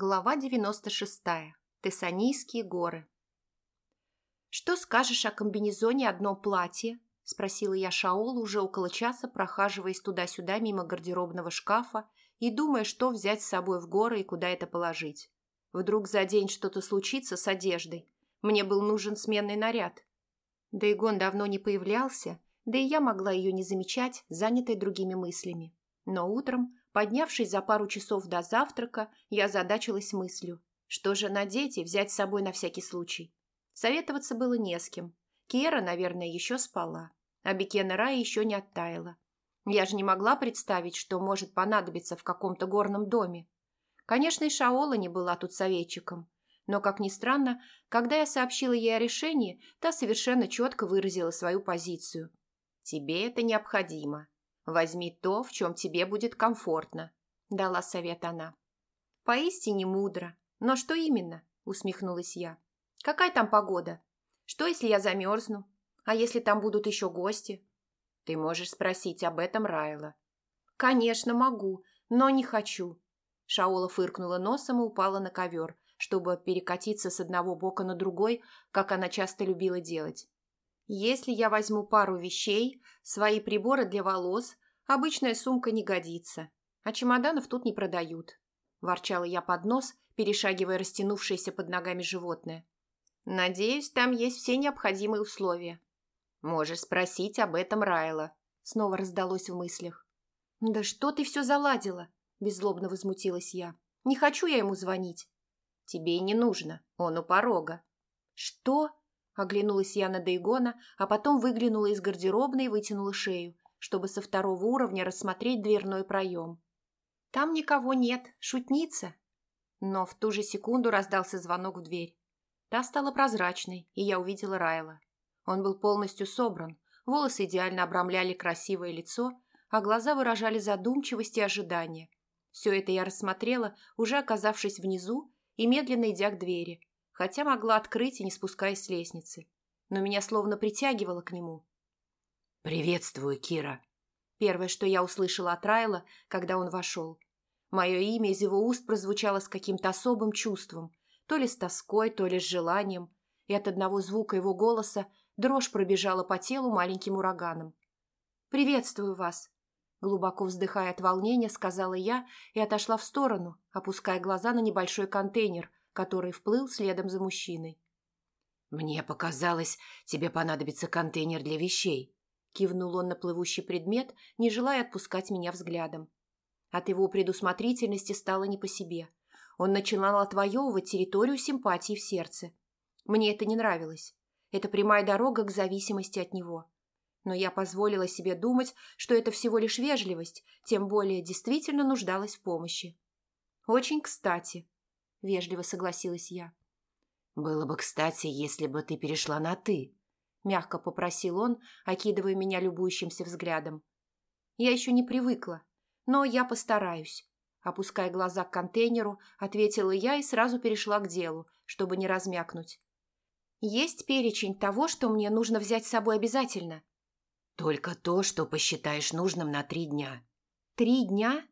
Глава 96. Тессанийские горы. «Что скажешь о комбинезоне одно платье?» – спросила я Шаола уже около часа, прохаживаясь туда-сюда мимо гардеробного шкафа и думая, что взять с собой в горы и куда это положить. Вдруг за день что-то случится с одеждой. Мне был нужен сменный наряд. Дейгон давно не появлялся, да и я могла ее не замечать, занятой другими мыслями. Но утром Поднявшись за пару часов до завтрака, я задачилась мыслью. Что же надеть и взять с собой на всякий случай? Советоваться было не с кем. Кера, наверное, еще спала, а Бекена Рая еще не оттаяла. Я же не могла представить, что может понадобиться в каком-то горном доме. Конечно, и Шаола не была тут советчиком. Но, как ни странно, когда я сообщила ей о решении, та совершенно четко выразила свою позицию. «Тебе это необходимо. «Возьми то, в чем тебе будет комфортно», – дала совет она. «Поистине мудро. Но что именно?» – усмехнулась я. «Какая там погода? Что, если я замерзну? А если там будут еще гости?» «Ты можешь спросить об этом Райла». «Конечно, могу, но не хочу». Шаола фыркнула носом и упала на ковер, чтобы перекатиться с одного бока на другой, как она часто любила делать. Если я возьму пару вещей, свои приборы для волос, обычная сумка не годится, а чемоданов тут не продают. Ворчала я под нос, перешагивая растянувшееся под ногами животное. Надеюсь, там есть все необходимые условия. Можешь спросить об этом Райла. Снова раздалось в мыслях. Да что ты все заладила? Беззлобно возмутилась я. Не хочу я ему звонить. Тебе и не нужно, он у порога. Что? Оглянулась я на Дейгона, а потом выглянула из гардеробной и вытянула шею, чтобы со второго уровня рассмотреть дверной проем. «Там никого нет, шутница!» Но в ту же секунду раздался звонок в дверь. Та стала прозрачной, и я увидела Райла. Он был полностью собран, волосы идеально обрамляли красивое лицо, а глаза выражали задумчивость и ожидание. Все это я рассмотрела, уже оказавшись внизу и медленно идя к двери, хотя могла открыть и не спускаясь с лестницы. Но меня словно притягивало к нему. «Приветствую, Кира!» Первое, что я услышала от Райла, когда он вошел. Мое имя из его уст прозвучало с каким-то особым чувством, то ли с тоской, то ли с желанием, и от одного звука его голоса дрожь пробежала по телу маленьким ураганом. «Приветствую вас!» Глубоко вздыхая от волнения, сказала я и отошла в сторону, опуская глаза на небольшой контейнер, который вплыл следом за мужчиной. «Мне показалось, тебе понадобится контейнер для вещей», – кивнул он на плывущий предмет, не желая отпускать меня взглядом. От его предусмотрительности стало не по себе. Он начинал отвоевывать территорию симпатии в сердце. Мне это не нравилось. Это прямая дорога к зависимости от него. Но я позволила себе думать, что это всего лишь вежливость, тем более действительно нуждалась в помощи. «Очень кстати», – вежливо согласилась я. «Было бы кстати, если бы ты перешла на «ты», – мягко попросил он, окидывая меня любующимся взглядом. «Я еще не привыкла, но я постараюсь». Опуская глаза к контейнеру, ответила я и сразу перешла к делу, чтобы не размякнуть. «Есть перечень того, что мне нужно взять с собой обязательно?» «Только то, что посчитаешь нужным на три дня». «Три дня?»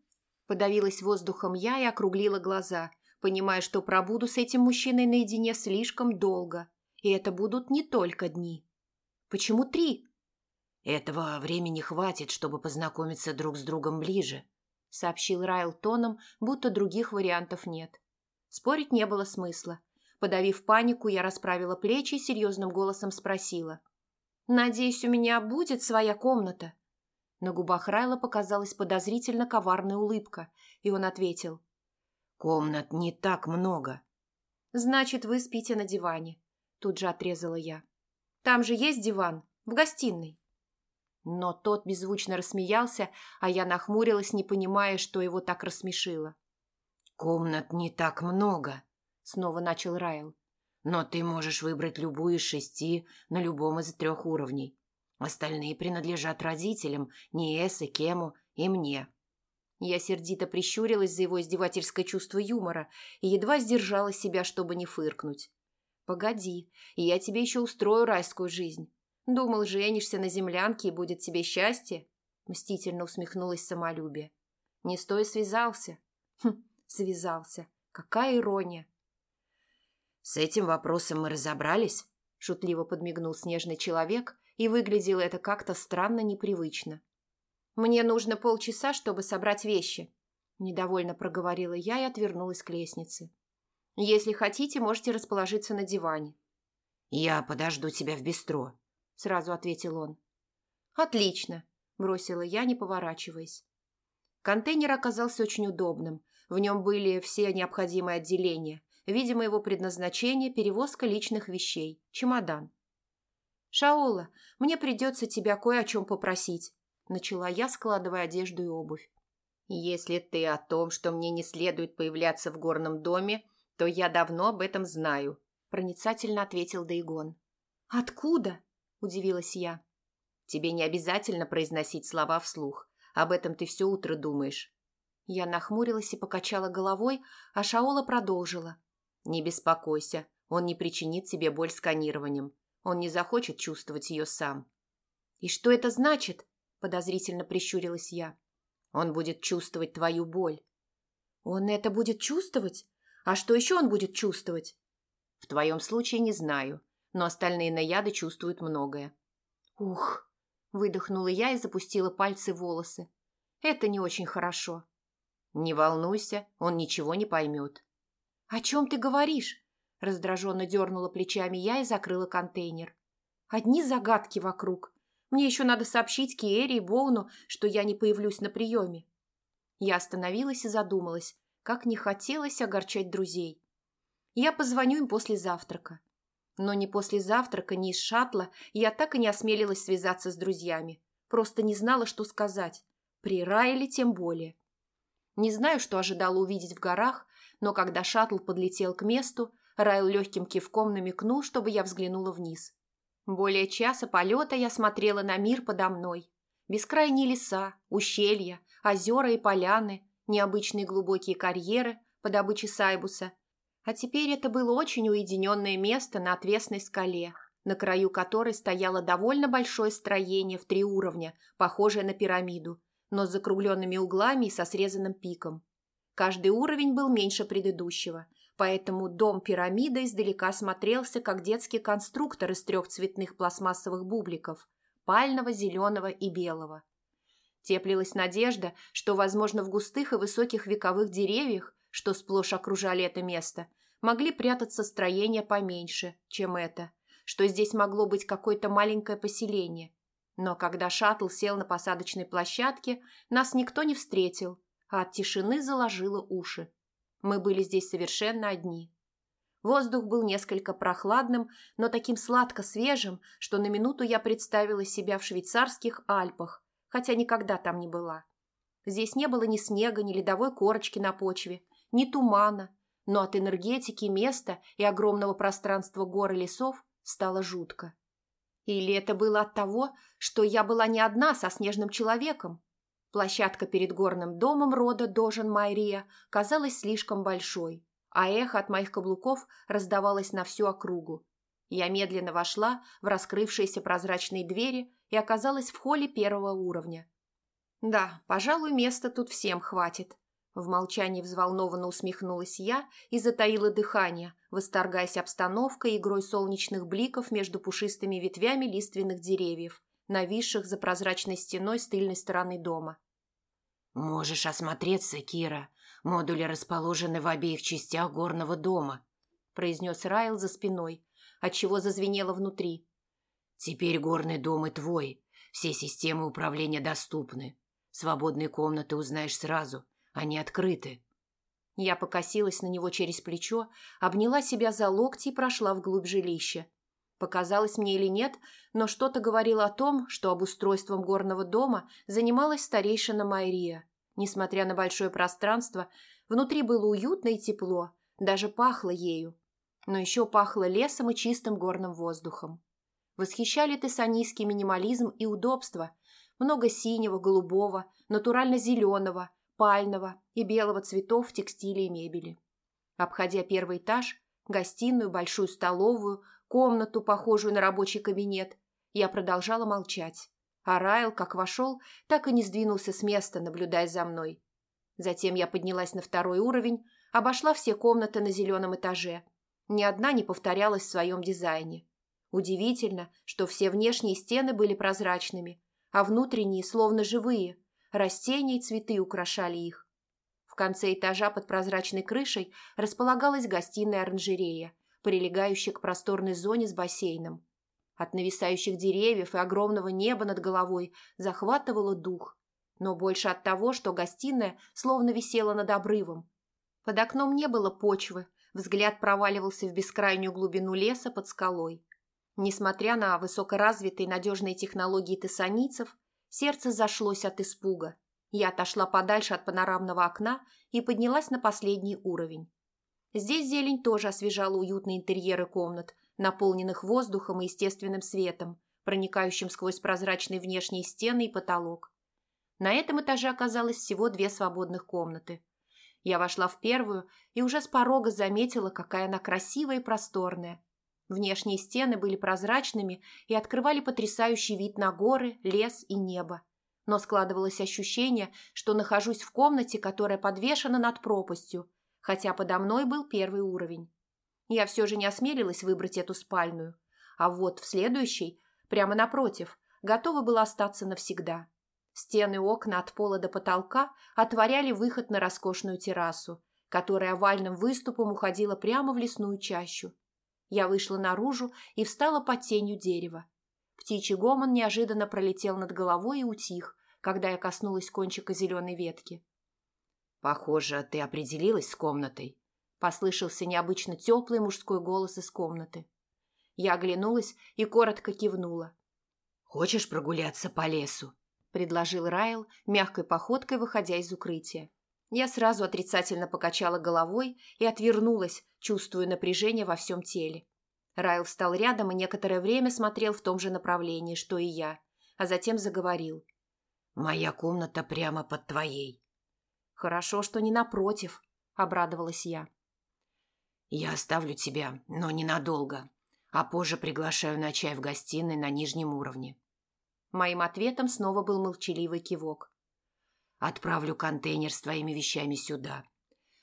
Подавилась воздухом я и округлила глаза, понимая, что пробуду с этим мужчиной наедине слишком долго. И это будут не только дни. Почему три? Этого времени хватит, чтобы познакомиться друг с другом ближе, сообщил Райл тоном, будто других вариантов нет. Спорить не было смысла. Подавив панику, я расправила плечи и серьезным голосом спросила. «Надеюсь, у меня будет своя комната?» На губах Райла показалась подозрительно коварная улыбка, и он ответил. «Комнат не так много». «Значит, вы спите на диване», – тут же отрезала я. Там же есть диван, в гостиной». Но тот беззвучно рассмеялся, а я нахмурилась, не понимая, что его так рассмешило. «Комнат не так много», — снова начал Райл. «Но ты можешь выбрать любую из шести на любом из трех уровней. Остальные принадлежат родителям, Ниэсе, Кему и мне». Я сердито прищурилась за его издевательское чувство юмора и едва сдержала себя, чтобы не фыркнуть. «Погоди, я тебе еще устрою райскую жизнь. Думал, женишься на землянке и будет тебе счастье?» Мстительно усмехнулась самолюбие. «Не стой связался». «Хм, связался. Какая ирония. «С этим вопросом мы разобрались?» – шутливо подмигнул снежный человек, и выглядело это как-то странно непривычно. «Мне нужно полчаса, чтобы собрать вещи», – недовольно проговорила я и отвернулась к лестнице. «Если хотите, можете расположиться на диване». «Я подожду тебя в бистро», – сразу ответил он. «Отлично», – бросила я, не поворачиваясь. Контейнер оказался очень удобным. В нем были все необходимые отделения. Видимо, его предназначение – перевозка личных вещей, чемодан. «Шаола, мне придется тебя кое о чем попросить», – начала я, складывая одежду и обувь. «Если ты о том, что мне не следует появляться в горном доме, то я давно об этом знаю», – проницательно ответил Дейгон. «Откуда?» – удивилась я. «Тебе не обязательно произносить слова вслух. Об этом ты все утро думаешь». Я нахмурилась и покачала головой, а Шаола продолжила. «Не беспокойся, он не причинит тебе боль сканированием. Он не захочет чувствовать ее сам». «И что это значит?» – подозрительно прищурилась я. «Он будет чувствовать твою боль». «Он это будет чувствовать? А что еще он будет чувствовать?» «В твоем случае не знаю, но остальные наяды чувствуют многое». «Ух!» – выдохнула я и запустила пальцы в волосы. «Это не очень хорошо». «Не волнуйся, он ничего не поймет». «О чем ты говоришь?» Раздраженно дернула плечами я и закрыла контейнер. Одни загадки вокруг. Мне еще надо сообщить Киэре и Боуну, что я не появлюсь на приеме. Я остановилась и задумалась, как не хотелось огорчать друзей. Я позвоню им после завтрака. Но ни после завтрака, ни из шаттла я так и не осмелилась связаться с друзьями. Просто не знала, что сказать. При Райле тем более. Не знаю, что ожидала увидеть в горах, но когда шаттл подлетел к месту, Райл легким кивком намекнул, чтобы я взглянула вниз. Более часа полета я смотрела на мир подо мной. Бескрайние леса, ущелья, озера и поляны, необычные глубокие карьеры по добыче сайбуса. А теперь это было очень уединенное место на отвесной скале, на краю которой стояло довольно большое строение в три уровня, похожее на пирамиду, но с закругленными углами и со срезанным пиком. Каждый уровень был меньше предыдущего, поэтому дом-пирамида издалека смотрелся, как детский конструктор из трех цветных пластмассовых бубликов – пального, зеленого и белого. Теплилась надежда, что, возможно, в густых и высоких вековых деревьях, что сплошь окружали это место, могли прятаться строения поменьше, чем это, что здесь могло быть какое-то маленькое поселение. Но когда шаттл сел на посадочной площадке, нас никто не встретил, а от тишины заложило уши. Мы были здесь совершенно одни. Воздух был несколько прохладным, но таким сладко свежим, что на минуту я представила себя в швейцарских Альпах, хотя никогда там не была. Здесь не было ни снега, ни ледовой корочки на почве, ни тумана, но от энергетики места и огромного пространства гор и лесов стало жутко. Или это было от того, что я была не одна со снежным человеком, Площадка перед горным домом рода Дожен Майрия казалась слишком большой, а эхо от моих каблуков раздавалось на всю округу. Я медленно вошла в раскрывшиеся прозрачные двери и оказалась в холле первого уровня. Да, пожалуй, места тут всем хватит. В молчании взволнованно усмехнулась я и затаила дыхание, восторгаясь обстановкой и игрой солнечных бликов между пушистыми ветвями лиственных деревьев, нависших за прозрачной стеной с тыльной стороны дома. «Можешь осмотреться, Кира. Модули расположены в обеих частях горного дома», произнес Райл за спиной, отчего зазвенело внутри. «Теперь горный дом и твой. Все системы управления доступны. Свободные комнаты узнаешь сразу. Они открыты». Я покосилась на него через плечо, обняла себя за локти и прошла вглубь жилища. Показалось мне или нет, но что-то говорило о том, что обустройством горного дома занималась старейшина Майрия. Несмотря на большое пространство, внутри было уютно и тепло, даже пахло ею. Но еще пахло лесом и чистым горным воздухом. Восхищали тессанийский минимализм и удобство. Много синего, голубого, натурально-зеленого, пального и белого цветов в текстиле и мебели. Обходя первый этаж, гостиную, большую столовую, комнату, похожую на рабочий кабинет, я продолжала молчать. А Райл, как вошел, так и не сдвинулся с места, наблюдая за мной. Затем я поднялась на второй уровень, обошла все комнаты на зеленом этаже. Ни одна не повторялась в своем дизайне. Удивительно, что все внешние стены были прозрачными, а внутренние словно живые. Растения и цветы украшали их. В конце этажа под прозрачной крышей располагалась гостиная оранжерея, прилегающая к просторной зоне с бассейном. От нависающих деревьев и огромного неба над головой захватывало дух, но больше от того, что гостиная словно висела над обрывом. Под окном не было почвы, взгляд проваливался в бескрайнюю глубину леса под скалой. Несмотря на высокоразвитые надежные технологии тессанийцев, сердце зашлось от испуга. Я отошла подальше от панорамного окна и поднялась на последний уровень. Здесь зелень тоже освежала уютные интерьеры комнат, наполненных воздухом и естественным светом, проникающим сквозь прозрачные внешние стены и потолок. На этом этаже оказалось всего две свободных комнаты. Я вошла в первую и уже с порога заметила, какая она красивая и просторная. Внешние стены были прозрачными и открывали потрясающий вид на горы, лес и небо. Но складывалось ощущение, что нахожусь в комнате, которая подвешена над пропастью, хотя подо мной был первый уровень. Я все же не осмелилась выбрать эту спальную, а вот в следующей, прямо напротив, готова была остаться навсегда. Стены окна от пола до потолка отворяли выход на роскошную террасу, которая овальным выступом уходила прямо в лесную чащу. Я вышла наружу и встала под тенью дерева. Птичий гомон неожиданно пролетел над головой и утих, когда я коснулась кончика зеленой ветки. «Похоже, ты определилась с комнатой», – послышался необычно теплый мужской голос из комнаты. Я оглянулась и коротко кивнула. «Хочешь прогуляться по лесу?» – предложил Райл, мягкой походкой выходя из укрытия. Я сразу отрицательно покачала головой и отвернулась, чувствуя напряжение во всем теле. Райл встал рядом и некоторое время смотрел в том же направлении, что и я, а затем заговорил. «Моя комната прямо под твоей». «Хорошо, что не напротив», – обрадовалась я. «Я оставлю тебя, но ненадолго, а позже приглашаю на чай в гостиной на нижнем уровне». Моим ответом снова был молчаливый кивок. «Отправлю контейнер с твоими вещами сюда.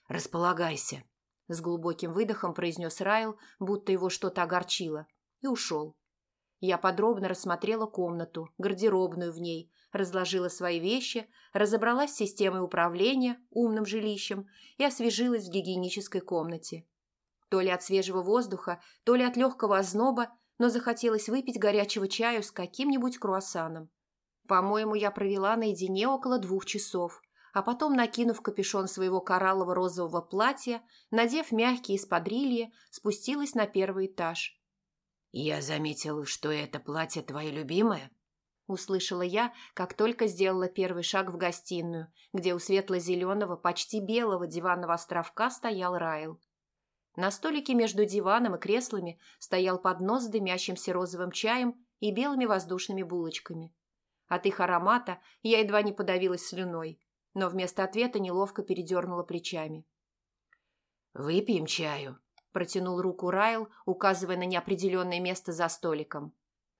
Располагайся», – с глубоким выдохом произнес Райл, будто его что-то огорчило, и ушел. Я подробно рассмотрела комнату, гардеробную в ней, разложила свои вещи, разобралась с системой управления, умным жилищем и освежилась в гигиенической комнате. То ли от свежего воздуха, то ли от легкого озноба, но захотелось выпить горячего чаю с каким-нибудь круассаном. По-моему, я провела наедине около двух часов, а потом, накинув капюшон своего кораллово-розового платья, надев мягкие спадрильи, спустилась на первый этаж. «Я заметил, что это платье твое любимое?» Услышала я, как только сделала первый шаг в гостиную, где у светло-зеленого, почти белого диванного островка стоял Райл. На столике между диваном и креслами стоял поднос с дымящимся розовым чаем и белыми воздушными булочками. От их аромата я едва не подавилась слюной, но вместо ответа неловко передернула плечами. «Выпьем чаю», – протянул руку Райл, указывая на неопределенное место за столиком.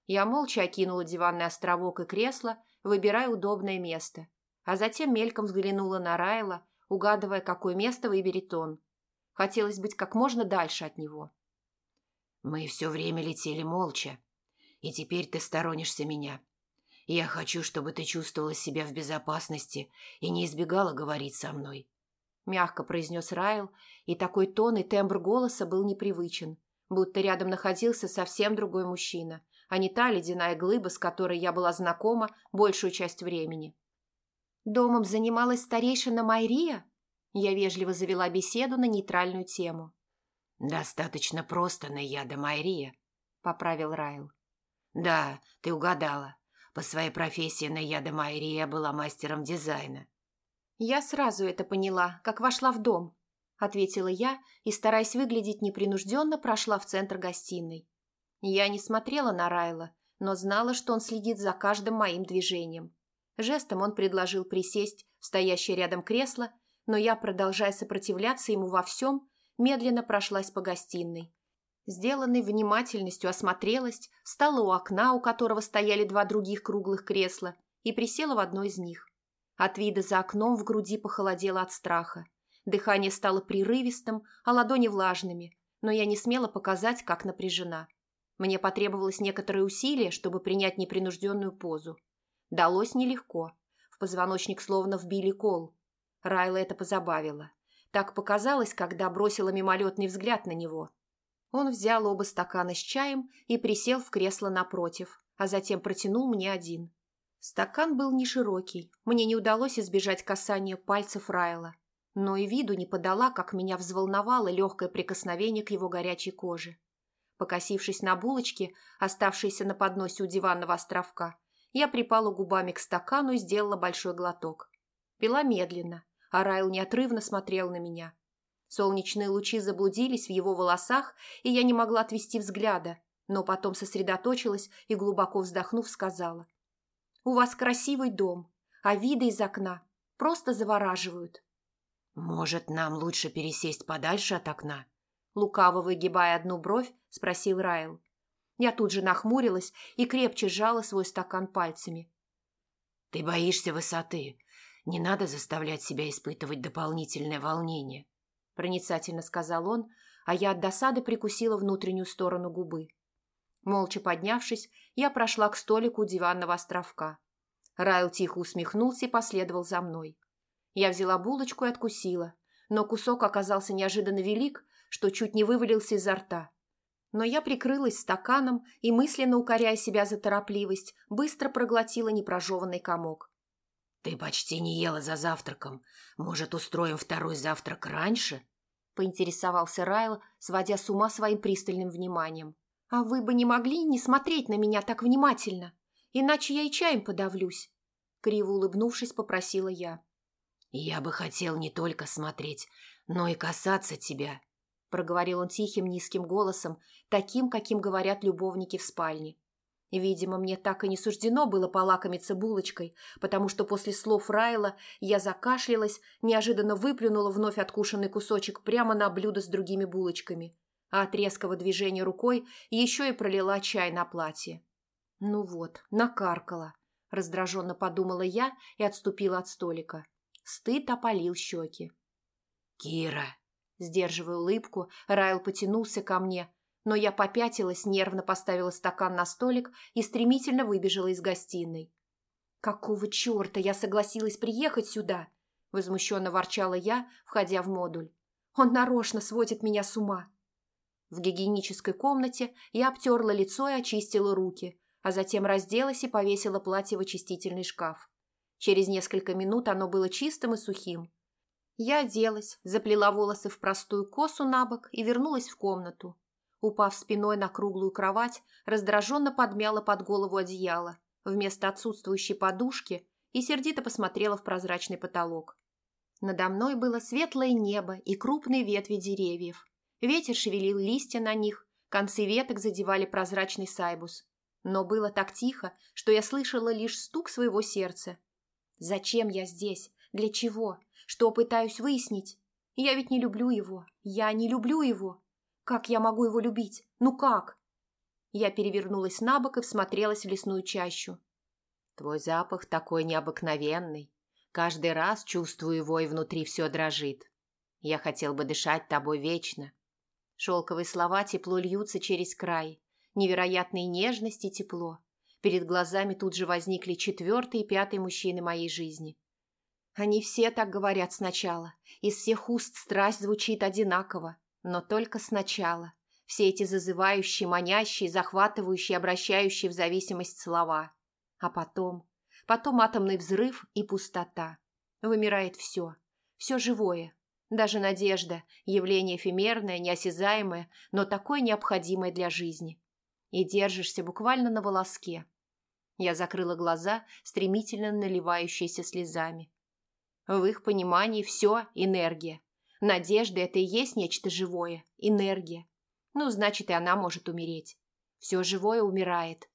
Я молча окинула диванный островок и кресло, выбирая удобное место, а затем мельком взглянула на Райла, угадывая, какое место выберет он. Хотелось быть как можно дальше от него. «Мы все время летели молча, и теперь ты сторонишься меня. Я хочу, чтобы ты чувствовала себя в безопасности и не избегала говорить со мной», – мягко произнес Райл, и такой тон и тембр голоса был непривычен, будто рядом находился совсем другой мужчина, а не та ледяная глыба, с которой я была знакома большую часть времени. «Домом занималась старейшина Майрия?» Я вежливо завела беседу на нейтральную тему. «Достаточно просто, Наяда Майрия», — поправил Райл. «Да, ты угадала. По своей профессии Наяда Майрия была мастером дизайна». «Я сразу это поняла, как вошла в дом», — ответила я и, стараясь выглядеть непринужденно, прошла в центр гостиной. Я не смотрела на Райла, но знала, что он следит за каждым моим движением. Жестом он предложил присесть в стоящее рядом кресло но я, продолжая сопротивляться ему во всем, медленно прошлась по гостиной. Сделанной внимательностью осмотрелась, встала у окна, у которого стояли два других круглых кресла, и присела в одно из них. От вида за окном в груди похолодело от страха. Дыхание стало прерывистым, а ладони влажными, но я не смела показать, как напряжена. Мне потребовалось некоторое усилие, чтобы принять непринужденную позу. Далось нелегко. В позвоночник словно вбили кол. Райла это позабавило. Так показалось, когда бросила мимолетный взгляд на него. Он взял оба стакана с чаем и присел в кресло напротив, а затем протянул мне один. Стакан был не широкий, мне не удалось избежать касания пальцев Райла, но и виду не подала, как меня взволновало легкое прикосновение к его горячей коже. Покосившись на булочки, оставшиеся на подносе у диванного островка, я припала губами к стакану и сделала большой глоток. Пила медленно, а Райл неотрывно смотрел на меня. Солнечные лучи заблудились в его волосах, и я не могла отвести взгляда, но потом сосредоточилась и, глубоко вздохнув, сказала. «У вас красивый дом, а виды из окна просто завораживают». «Может, нам лучше пересесть подальше от окна?» Лукаво выгибая одну бровь, спросил Райл. Я тут же нахмурилась и крепче сжала свой стакан пальцами. «Ты боишься высоты. Не надо заставлять себя испытывать дополнительное волнение проницательно сказал он, а я от досады прикусила внутреннюю сторону губы. Молча поднявшись, я прошла к столику диванного островка. Райл тихо усмехнулся и последовал за мной. Я взяла булочку и откусила, но кусок оказался неожиданно велик, что чуть не вывалился изо рта. Но я прикрылась стаканом и, мысленно укоряя себя за торопливость, быстро проглотила непрожеванный комок. «Ты почти не ела за завтраком. Может, устроим второй завтрак раньше?» – поинтересовался Райл, сводя с ума своим пристальным вниманием. «А вы бы не могли не смотреть на меня так внимательно, иначе я и чаем подавлюсь», – криво улыбнувшись, попросила я. «Я бы хотел не только смотреть, но и касаться тебя», – проговорил он тихим низким голосом, таким, каким говорят любовники в спальне. Видимо, мне так и не суждено было полакомиться булочкой, потому что после слов Райла я закашлялась, неожиданно выплюнула вновь откушенный кусочек прямо на блюдо с другими булочками, а от резкого движения рукой еще и пролила чай на платье. «Ну вот, накаркала», – раздраженно подумала я и отступила от столика. Стыд опалил щеки. «Кира!» Сдерживая улыбку, Райл потянулся ко мне – но я попятилась, нервно поставила стакан на столик и стремительно выбежала из гостиной. «Какого черта я согласилась приехать сюда?» – возмущенно ворчала я, входя в модуль. «Он нарочно сводит меня с ума». В гигиенической комнате я обтерла лицо и очистила руки, а затем разделась и повесила платье в очистительный шкаф. Через несколько минут оно было чистым и сухим. Я оделась, заплела волосы в простую косу на бок и вернулась в комнату. Упав спиной на круглую кровать, раздраженно подмяла под голову одеяло вместо отсутствующей подушки и сердито посмотрела в прозрачный потолок. Надо мной было светлое небо и крупные ветви деревьев. Ветер шевелил листья на них, концы веток задевали прозрачный сайбус. Но было так тихо, что я слышала лишь стук своего сердца. Зачем я здесь? Для чего? Что пытаюсь выяснить? Я ведь не люблю его. Я не люблю его. Как я могу его любить? Ну как? Я перевернулась на бок и всмотрелась в лесную чащу. Твой запах такой необыкновенный. Каждый раз чувствую его, и внутри все дрожит. Я хотел бы дышать тобой вечно. Шелковые слова тепло льются через край. Невероятной нежности тепло. Перед глазами тут же возникли четвертый и пятый мужчины моей жизни. Они все так говорят сначала. Из всех уст страсть звучит одинаково. Но только сначала. Все эти зазывающие, манящие, захватывающие, обращающие в зависимость слова. А потом... Потом атомный взрыв и пустота. Вымирает все. Все живое. Даже надежда, явление эфемерное, неосязаемое, но такое необходимое для жизни. И держишься буквально на волоске. Я закрыла глаза, стремительно наливающиеся слезами. В их понимании все – энергия. Надежда – это и есть нечто живое, энергия. Ну, значит, и она может умереть. Все живое умирает.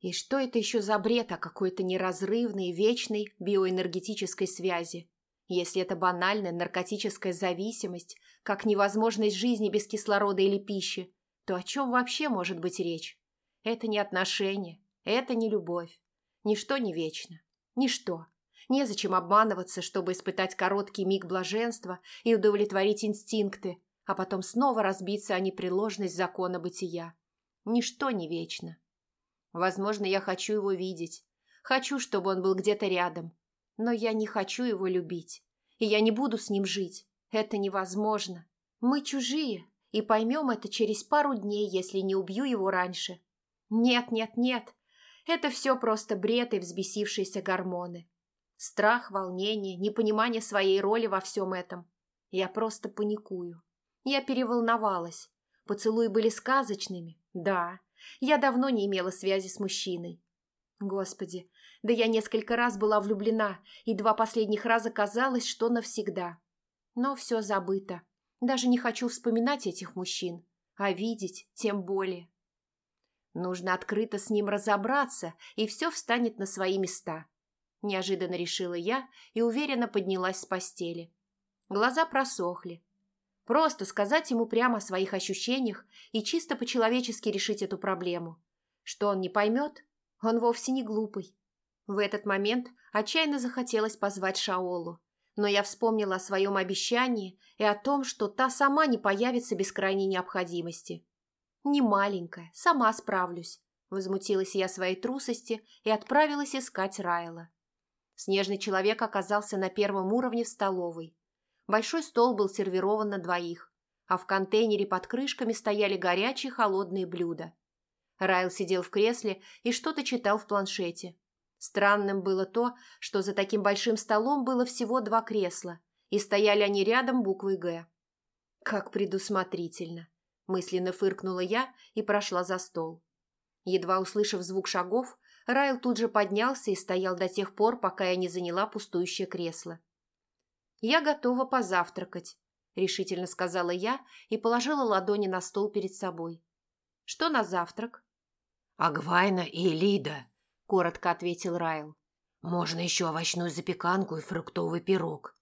И что это еще за бред о какой-то неразрывной, вечной биоэнергетической связи? Если это банальная наркотическая зависимость, как невозможность жизни без кислорода или пищи, то о чем вообще может быть речь? Это не отношения, это не любовь. Ничто не вечно. Ничто. Незачем обманываться, чтобы испытать короткий миг блаженства и удовлетворить инстинкты, а потом снова разбиться о непреложность закона бытия. Ничто не вечно. Возможно, я хочу его видеть. Хочу, чтобы он был где-то рядом. Но я не хочу его любить. И я не буду с ним жить. Это невозможно. Мы чужие, и поймем это через пару дней, если не убью его раньше. Нет, нет, нет. Это все просто бред и взбесившиеся гормоны. Страх, волнение, непонимание своей роли во всем этом. Я просто паникую. Я переволновалась. Поцелуи были сказочными. Да, я давно не имела связи с мужчиной. Господи, да я несколько раз была влюблена, и два последних раза казалось, что навсегда. Но все забыто. Даже не хочу вспоминать этих мужчин, а видеть тем более. Нужно открыто с ним разобраться, и все встанет на свои места. Неожиданно решила я и уверенно поднялась с постели. Глаза просохли. Просто сказать ему прямо о своих ощущениях и чисто по-человечески решить эту проблему. Что он не поймет, он вовсе не глупый. В этот момент отчаянно захотелось позвать Шаолу, но я вспомнила о своем обещании и о том, что та сама не появится без крайней необходимости. «Не маленькая, сама справлюсь», – возмутилась я своей трусости и отправилась искать Райла. Снежный человек оказался на первом уровне в столовой. Большой стол был сервирован на двоих, а в контейнере под крышками стояли горячие холодные блюда. Райл сидел в кресле и что-то читал в планшете. Странным было то, что за таким большим столом было всего два кресла, и стояли они рядом буквой «Г». Как предусмотрительно. Мысленно фыркнула я и прошла за стол. Едва услышав звук шагов, Райл тут же поднялся и стоял до тех пор, пока я не заняла пустующее кресло. «Я готова позавтракать», – решительно сказала я и положила ладони на стол перед собой. «Что на завтрак?» «Агвайна и Лида», – коротко ответил Райл. «Можно еще овощную запеканку и фруктовый пирог».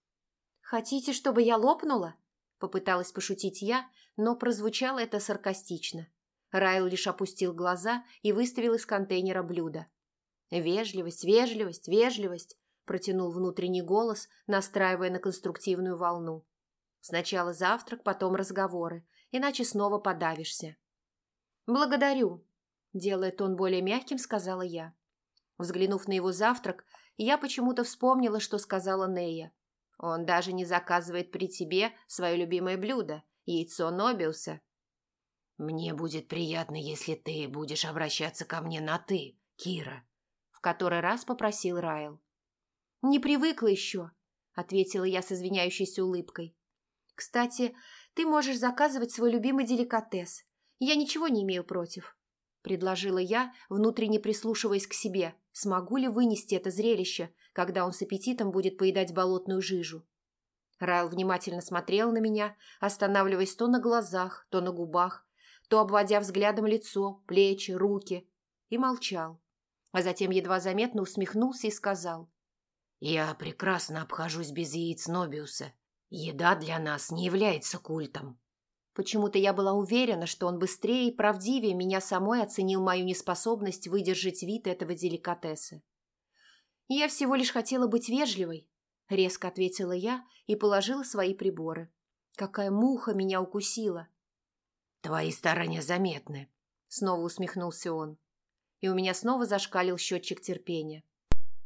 «Хотите, чтобы я лопнула?» Попыталась пошутить я, но прозвучало это саркастично. Райл лишь опустил глаза и выставил из контейнера блюдо. «Вежливость, вежливость, вежливость!» протянул внутренний голос, настраивая на конструктивную волну. «Сначала завтрак, потом разговоры, иначе снова подавишься». «Благодарю», – делая тон более мягким, сказала я. Взглянув на его завтрак, я почему-то вспомнила, что сказала Нея. Он даже не заказывает при тебе свое любимое блюдо – яйцо Нобиуса. «Мне будет приятно, если ты будешь обращаться ко мне на «ты», Кира», – в который раз попросил Райл. «Не привыкла еще», – ответила я с извиняющейся улыбкой. «Кстати, ты можешь заказывать свой любимый деликатес. Я ничего не имею против», – предложила я, внутренне прислушиваясь к себе, смогу ли вынести это зрелище, когда он с аппетитом будет поедать болотную жижу. Райл внимательно смотрел на меня, останавливаясь то на глазах, то на губах, то обводя взглядом лицо, плечи, руки, и молчал. А затем едва заметно усмехнулся и сказал. «Я прекрасно обхожусь без яиц Нобиуса. Еда для нас не является культом». Почему-то я была уверена, что он быстрее и правдивее меня самой оценил мою неспособность выдержать вид этого деликатеса. «Я всего лишь хотела быть вежливой», — резко ответила я и положила свои приборы. «Какая муха меня укусила!» «Твои старания заметны», — снова усмехнулся он. И у меня снова зашкалил счетчик терпения.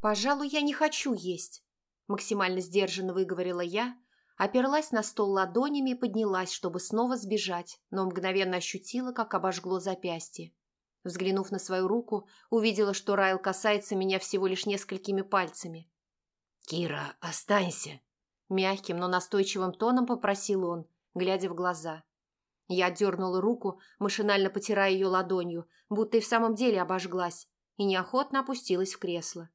«Пожалуй, я не хочу есть», — максимально сдержанно выговорила я, оперлась на стол ладонями и поднялась, чтобы снова сбежать, но мгновенно ощутила, как обожгло запястье. Взглянув на свою руку, увидела, что Райл касается меня всего лишь несколькими пальцами. «Кира, останься!» Мягким, но настойчивым тоном попросил он, глядя в глаза. Я дернула руку, машинально потирая ее ладонью, будто и в самом деле обожглась, и неохотно опустилась в кресло.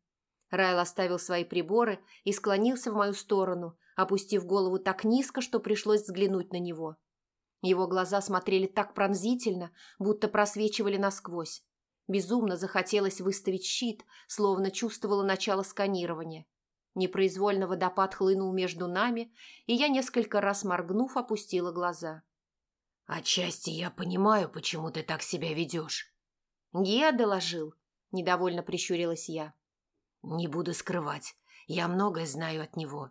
Райл оставил свои приборы и склонился в мою сторону, опустив голову так низко, что пришлось взглянуть на него. Его глаза смотрели так пронзительно, будто просвечивали насквозь. Безумно захотелось выставить щит, словно чувствовала начало сканирования. Непроизвольно водопад хлынул между нами, и я, несколько раз моргнув, опустила глаза. «Отчасти я понимаю, почему ты так себя ведешь». «Геа доложил», – недовольно прищурилась я. «Не буду скрывать. Я многое знаю от него».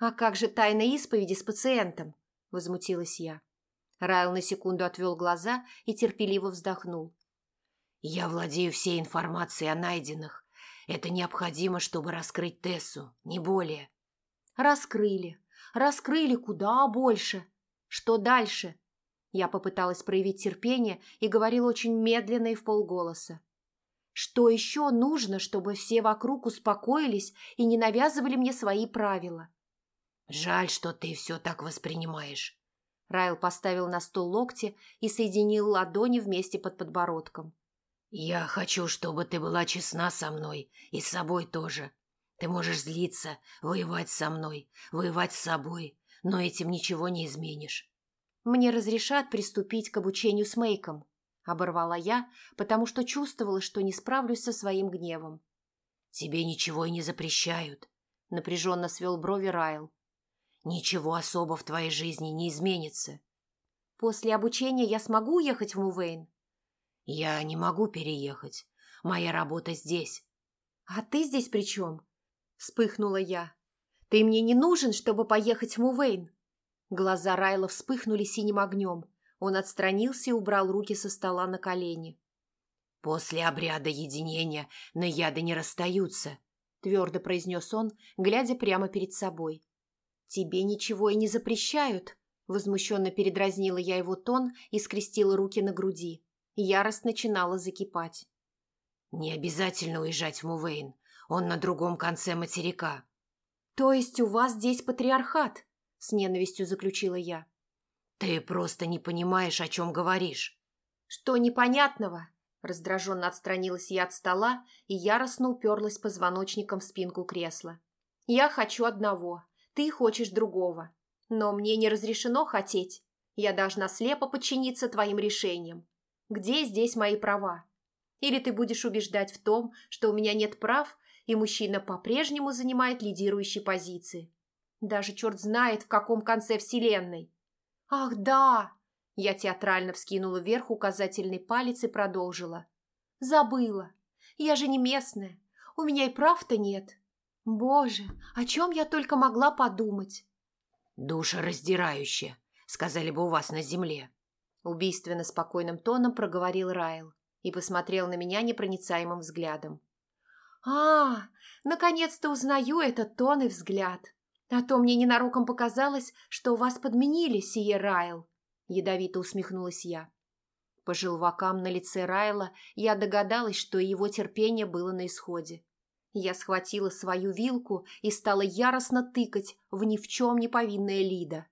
«А как же тайна исповеди с пациентом?» – возмутилась я. Райл на секунду отвел глаза и терпеливо вздохнул. «Я владею всей информацией о найденных. Это необходимо, чтобы раскрыть Тессу, не более». «Раскрыли. Раскрыли куда больше. Что дальше?» Я попыталась проявить терпение и говорила очень медленно и в полголоса. «Что еще нужно, чтобы все вокруг успокоились и не навязывали мне свои правила?» «Жаль, что ты все так воспринимаешь». Райл поставил на стол локти и соединил ладони вместе под подбородком. «Я хочу, чтобы ты была честна со мной и с собой тоже. Ты можешь злиться, воевать со мной, воевать с собой, но этим ничего не изменишь. «Мне разрешат приступить к обучению с Мейком», – оборвала я, потому что чувствовала, что не справлюсь со своим гневом. «Тебе ничего и не запрещают», – напряженно свел брови Райл. «Ничего особо в твоей жизни не изменится». «После обучения я смогу уехать в Мувейн?» «Я не могу переехать. Моя работа здесь». «А ты здесь при чем?» – вспыхнула я. «Ты мне не нужен, чтобы поехать в Мувейн?» Глаза Райла вспыхнули синим огнем. Он отстранился и убрал руки со стола на колени. «После обряда единения наяды не расстаются», – твердо произнес он, глядя прямо перед собой. «Тебе ничего и не запрещают», – возмущенно передразнила я его тон и скрестила руки на груди. Ярость начинала закипать. «Не обязательно уезжать в Мувейн. Он на другом конце материка». «То есть у вас здесь патриархат?» С ненавистью заключила я. «Ты просто не понимаешь, о чем говоришь». «Что непонятного?» Раздраженно отстранилась я от стола и яростно уперлась позвоночником в спинку кресла. «Я хочу одного, ты хочешь другого. Но мне не разрешено хотеть. Я должна слепо подчиниться твоим решениям. Где здесь мои права? Или ты будешь убеждать в том, что у меня нет прав, и мужчина по-прежнему занимает лидирующие позиции? Даже черт знает, в каком конце вселенной. Ах, да! Я театрально вскинула вверх указательный палец и продолжила. Забыла. Я же не местная. У меня и прав-то нет. Боже, о чем я только могла подумать? Душа раздирающая, сказали бы у вас на земле. Убийственно спокойным тоном проговорил Райл и посмотрел на меня непроницаемым взглядом. «А, наконец-то узнаю этот тон и взгляд. «А то мне ненароком показалось, что вас подменили, сие Райл», – ядовито усмехнулась я. По желвакам на лице Райла я догадалась, что его терпение было на исходе. Я схватила свою вилку и стала яростно тыкать в ни в чем не повинное Лида.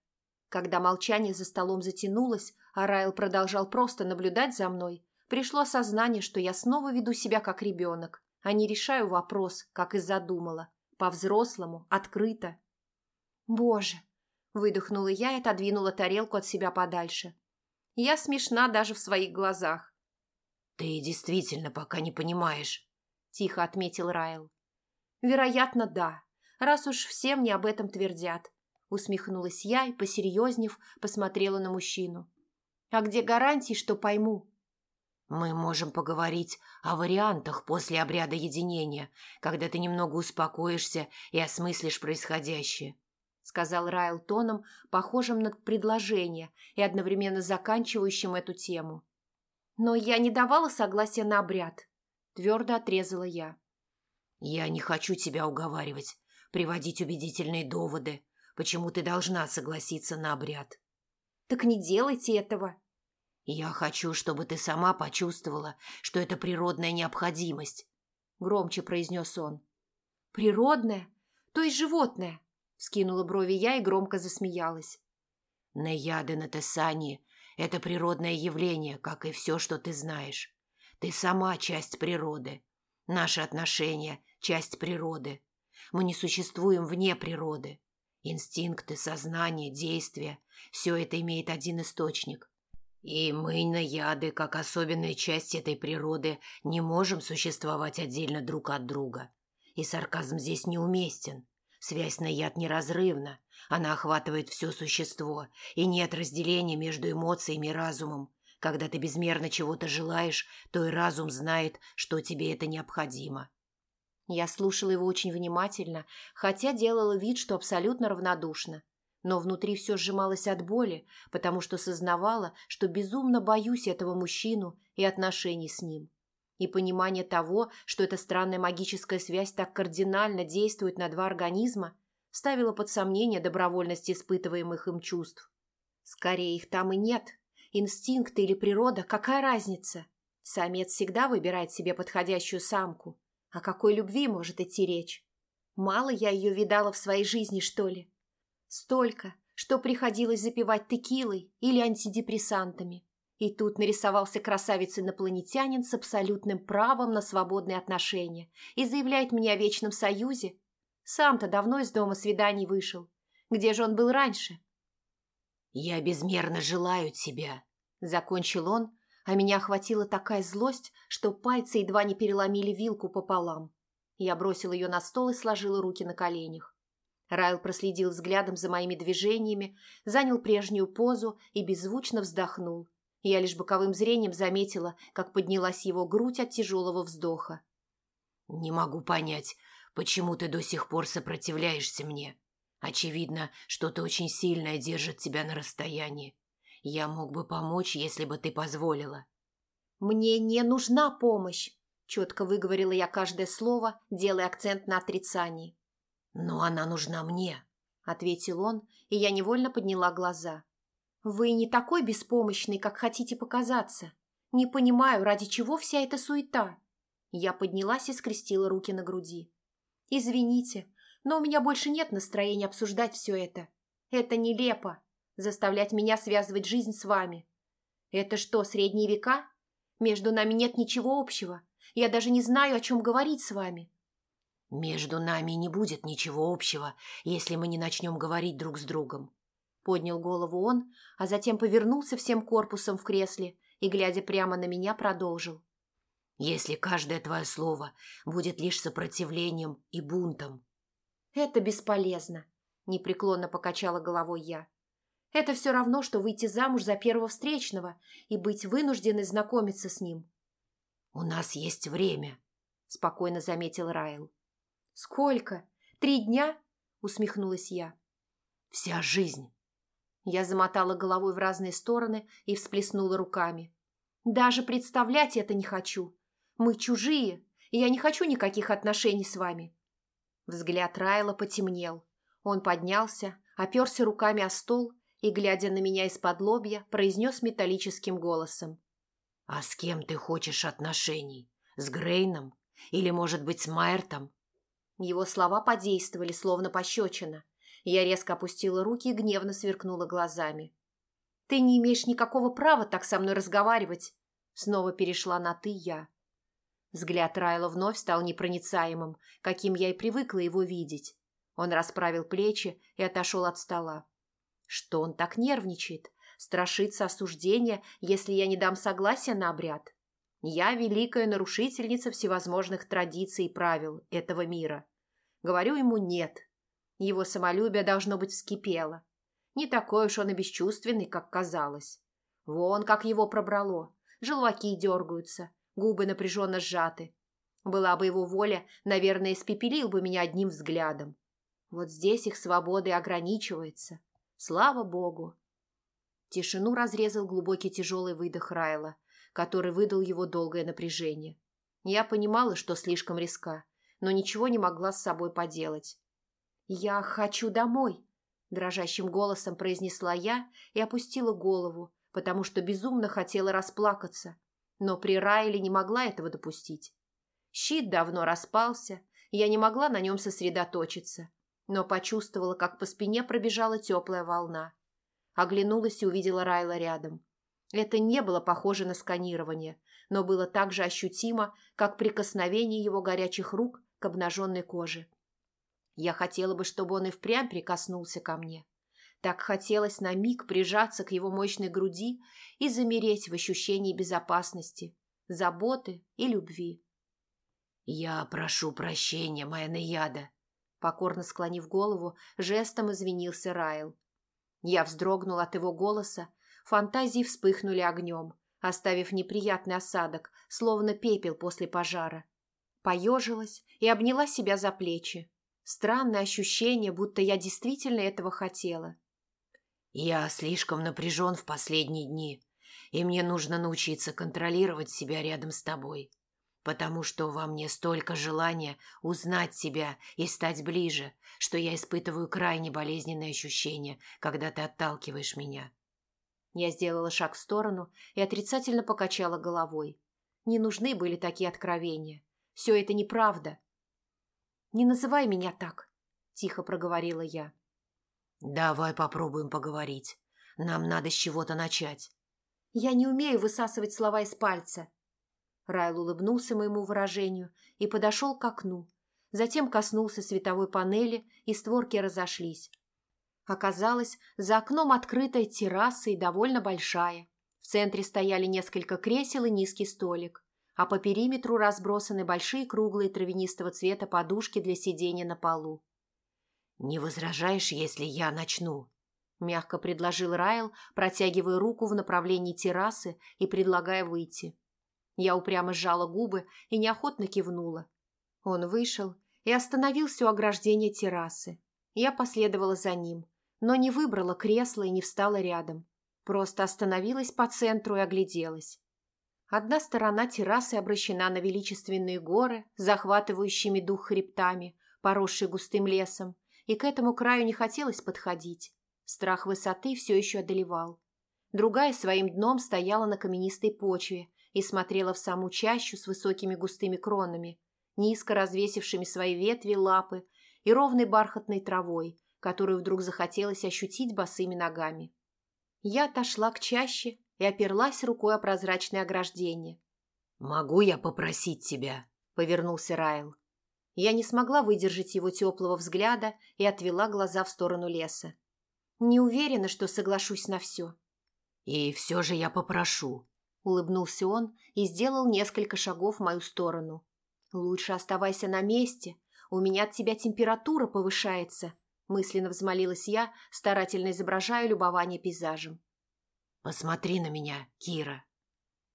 Когда молчание за столом затянулось, а Райл продолжал просто наблюдать за мной, пришло сознание, что я снова веду себя как ребенок, а не решаю вопрос, как и задумала, по-взрослому, открыто «Боже!» – выдохнула я и отодвинула тарелку от себя подальше. Я смешна даже в своих глазах. «Ты действительно пока не понимаешь», – тихо отметил Райл. «Вероятно, да, раз уж все мне об этом твердят», – усмехнулась я и, посерьезнев, посмотрела на мужчину. «А где гарантии, что пойму?» «Мы можем поговорить о вариантах после обряда единения, когда ты немного успокоишься и осмыслишь происходящее сказал Райл тоном, похожим на предложение и одновременно заканчивающим эту тему. «Но я не давала согласия на обряд», – твердо отрезала я. «Я не хочу тебя уговаривать, приводить убедительные доводы, почему ты должна согласиться на обряд». «Так не делайте этого». «Я хочу, чтобы ты сама почувствовала, что это природная необходимость», – громче произнес он. «Природная? То есть животное?» Скинула брови я и громко засмеялась. Наяды на Тесане – это природное явление, как и все, что ты знаешь. Ты сама часть природы. Наши отношения – часть природы. Мы не существуем вне природы. Инстинкты, сознание, действия – все это имеет один источник. И мы, наяды, как особенная часть этой природы, не можем существовать отдельно друг от друга. И сарказм здесь неуместен. Связь на яд неразрывна, она охватывает все существо, и нет разделения между эмоциями и разумом. Когда ты безмерно чего-то желаешь, то и разум знает, что тебе это необходимо. Я слушала его очень внимательно, хотя делала вид, что абсолютно равнодушна. Но внутри все сжималось от боли, потому что сознавала, что безумно боюсь этого мужчину и отношений с ним. И понимание того, что эта странная магическая связь так кардинально действует на два организма, ставило под сомнение добровольность испытываемых им чувств. Скорее их там и нет. Инстинкты или природа, какая разница? Самец всегда выбирает себе подходящую самку. О какой любви может идти речь? Мало я ее видала в своей жизни, что ли? Столько, что приходилось запивать текилой или антидепрессантами. И тут нарисовался красавец-инопланетянин с абсолютным правом на свободные отношения и заявляет мне о вечном союзе. Сам-то давно из дома свиданий вышел. Где же он был раньше? «Я безмерно желаю тебя», — закончил он, а меня охватила такая злость, что пальцы едва не переломили вилку пополам. Я бросила ее на стол и сложила руки на коленях. Райл проследил взглядом за моими движениями, занял прежнюю позу и беззвучно вздохнул. Я лишь боковым зрением заметила, как поднялась его грудь от тяжелого вздоха. «Не могу понять, почему ты до сих пор сопротивляешься мне. Очевидно, что-то очень сильное держит тебя на расстоянии. Я мог бы помочь, если бы ты позволила». «Мне не нужна помощь», – четко выговорила я каждое слово, делая акцент на отрицании. «Но она нужна мне», – ответил он, и я невольно подняла глаза. «Вы не такой беспомощный, как хотите показаться. Не понимаю, ради чего вся эта суета». Я поднялась и скрестила руки на груди. «Извините, но у меня больше нет настроения обсуждать все это. Это нелепо, заставлять меня связывать жизнь с вами. Это что, средние века? Между нами нет ничего общего. Я даже не знаю, о чем говорить с вами. Между нами не будет ничего общего, если мы не начнем говорить друг с другом. Поднял голову он, а затем повернулся всем корпусом в кресле и, глядя прямо на меня, продолжил. Если каждое твое слово будет лишь сопротивлением и бунтом. Это бесполезно, непреклонно покачала головой я. Это все равно, что выйти замуж за первого встречного и быть вынужденной знакомиться с ним. «У нас есть время», – спокойно заметил Райл. «Сколько? Три дня?» – усмехнулась я. «Вся жизнь». Я замотала головой в разные стороны и всплеснула руками. «Даже представлять это не хочу. Мы чужие, и я не хочу никаких отношений с вами». Взгляд Райла потемнел. Он поднялся, оперся руками о стол и, глядя на меня из-под лобья, произнес металлическим голосом. «А с кем ты хочешь отношений? С Грейном? Или, может быть, с Майертом?» Его слова подействовали, словно пощечина. Я резко опустила руки и гневно сверкнула глазами. «Ты не имеешь никакого права так со мной разговаривать!» Снова перешла на «ты» я. Взгляд Райла вновь стал непроницаемым, каким я и привыкла его видеть. Он расправил плечи и отошел от стола. Что он так нервничает? Страшится осуждения, если я не дам согласия на обряд? Я великая нарушительница всевозможных традиций и правил этого мира. Говорю ему «нет». Его самолюбие должно быть вскипело. Не такой уж он и бесчувственный, как казалось. Вон как его пробрало. Желваки дергаются, губы напряженно сжаты. Была бы его воля, наверное, испепелил бы меня одним взглядом. Вот здесь их свобода и ограничивается. Слава богу. Тишину разрезал глубокий тяжелый выдох Райла, который выдал его долгое напряжение. Я понимала, что слишком риска, но ничего не могла с собой поделать. «Я хочу домой», – дрожащим голосом произнесла я и опустила голову, потому что безумно хотела расплакаться, но при Райле не могла этого допустить. Щит давно распался, я не могла на нем сосредоточиться, но почувствовала, как по спине пробежала теплая волна. Оглянулась и увидела Райла рядом. Это не было похоже на сканирование, но было так же ощутимо, как прикосновение его горячих рук к обнаженной коже. Я хотела бы, чтобы он и впрямь прикоснулся ко мне. Так хотелось на миг прижаться к его мощной груди и замереть в ощущении безопасности, заботы и любви. «Я прошу прощения, моя Наяда», Покорно склонив голову, жестом извинился Райл. Я вздрогнул от его голоса, фантазии вспыхнули огнем, оставив неприятный осадок, словно пепел после пожара. Поежилась и обняла себя за плечи. Странное ощущение, будто я действительно этого хотела. «Я слишком напряжен в последние дни, и мне нужно научиться контролировать себя рядом с тобой, потому что во мне столько желания узнать себя и стать ближе, что я испытываю крайне болезненные ощущения, когда ты отталкиваешь меня». Я сделала шаг в сторону и отрицательно покачала головой. Не нужны были такие откровения. Все это неправда. «Не называй меня так», – тихо проговорила я. «Давай попробуем поговорить. Нам надо с чего-то начать». «Я не умею высасывать слова из пальца». Райл улыбнулся моему выражению и подошел к окну. Затем коснулся световой панели, и створки разошлись. Оказалось, за окном открытая терраса и довольно большая. В центре стояли несколько кресел и низкий столик, а по периметру разбросаны большие круглые травянистого цвета подушки для сидения на полу. «Не возражаешь, если я начну?» – мягко предложил Райл, протягивая руку в направлении террасы и предлагая выйти. Я упрямо сжала губы и неохотно кивнула. Он вышел и остановился у ограждения террасы. Я последовала за ним – но не выбрала кресло и не встала рядом. Просто остановилась по центру и огляделась. Одна сторона террасы обращена на величественные горы, захватывающими дух хребтами, поросшие густым лесом, и к этому краю не хотелось подходить. Страх высоты все еще одолевал. Другая своим дном стояла на каменистой почве и смотрела в саму чащу с высокими густыми кронами, низко развесившими свои ветви, лапы и ровной бархатной травой, которую вдруг захотелось ощутить босыми ногами. Я отошла к чаще и оперлась рукой о прозрачное ограждение. «Могу я попросить тебя?» – повернулся Райл. Я не смогла выдержать его теплого взгляда и отвела глаза в сторону леса. Не уверена, что соглашусь на все. «И все же я попрошу», – улыбнулся он и сделал несколько шагов в мою сторону. «Лучше оставайся на месте. У меня от тебя температура повышается», мысленно взмолилась я, старательно изображая любование пейзажем. «Посмотри на меня, Кира!»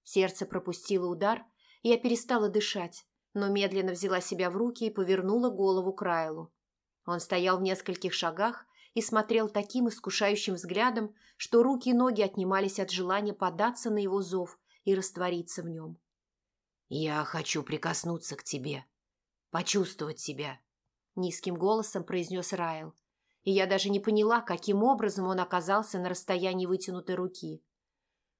Сердце пропустило удар, и я перестала дышать, но медленно взяла себя в руки и повернула голову к Райлу. Он стоял в нескольких шагах и смотрел таким искушающим взглядом, что руки и ноги отнимались от желания податься на его зов и раствориться в нем. «Я хочу прикоснуться к тебе, почувствовать тебя», — низким голосом произнес Райл и я даже не поняла, каким образом он оказался на расстоянии вытянутой руки.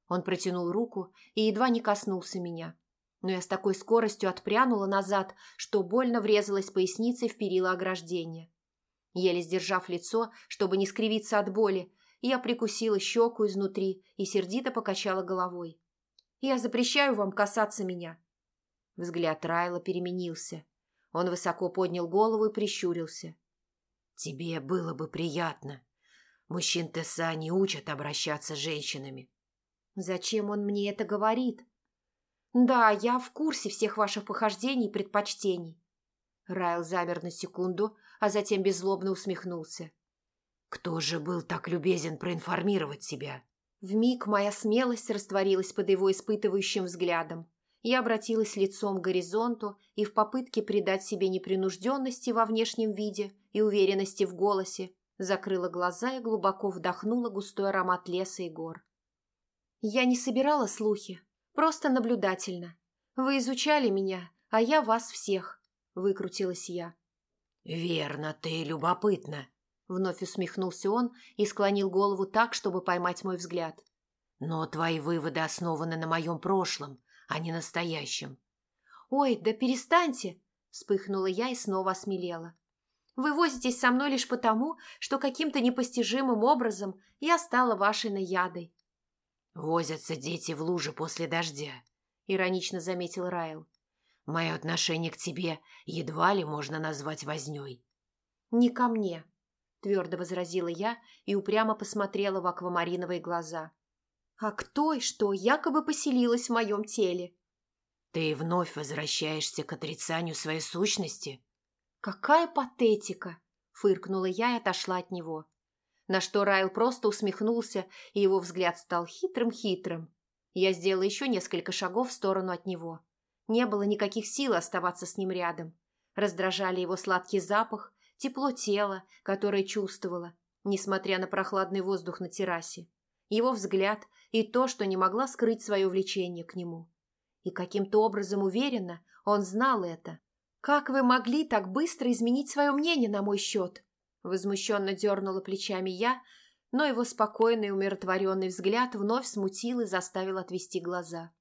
Он протянул руку и едва не коснулся меня, но я с такой скоростью отпрянула назад, что больно врезалась поясницей в перила ограждения. Еле сдержав лицо, чтобы не скривиться от боли, я прикусила щеку изнутри и сердито покачала головой. «Я запрещаю вам касаться меня». Взгляд Райла переменился. Он высоко поднял голову и прищурился. Тебе было бы приятно. Мужчин Тесса не учат обращаться с женщинами. Зачем он мне это говорит? Да, я в курсе всех ваших похождений и предпочтений. Райл замер на секунду, а затем беззлобно усмехнулся. Кто же был так любезен проинформировать тебя? Вмиг моя смелость растворилась под его испытывающим взглядом. Я обратилась лицом к горизонту и в попытке придать себе непринужденности во внешнем виде и уверенности в голосе закрыла глаза и глубоко вдохнула густой аромат леса и гор. Я не собирала слухи, просто наблюдательно. Вы изучали меня, а я вас всех, выкрутилась я. Верно, ты любопытна, вновь усмехнулся он и склонил голову так, чтобы поймать мой взгляд. Но твои выводы основаны на моем прошлом, а не настоящем. «Ой, да перестаньте!» – вспыхнула я и снова осмелела. «Вы возитесь со мной лишь потому, что каким-то непостижимым образом я стала вашей наядой». «Возятся дети в луже после дождя», – иронично заметил Райл. «Мое отношение к тебе едва ли можно назвать вознёй». «Не ко мне», – твердо возразила я и упрямо посмотрела в аквамариновые глаза а к той, что якобы поселилась в моем теле. Ты вновь возвращаешься к отрицанию своей сущности? Какая патетика! Фыркнула я и отошла от него. На что Райл просто усмехнулся, и его взгляд стал хитрым-хитрым. Я сделала еще несколько шагов в сторону от него. Не было никаких сил оставаться с ним рядом. Раздражали его сладкий запах, тепло тела, которое чувствовала, несмотря на прохладный воздух на террасе, его взгляд и то, что не могла скрыть свое влечение к нему. И каким-то образом уверенно он знал это. «Как вы могли так быстро изменить свое мнение на мой счет?» Возмущенно дернула плечами я, но его спокойный умиротворенный взгляд вновь смутил и заставил отвести глаза.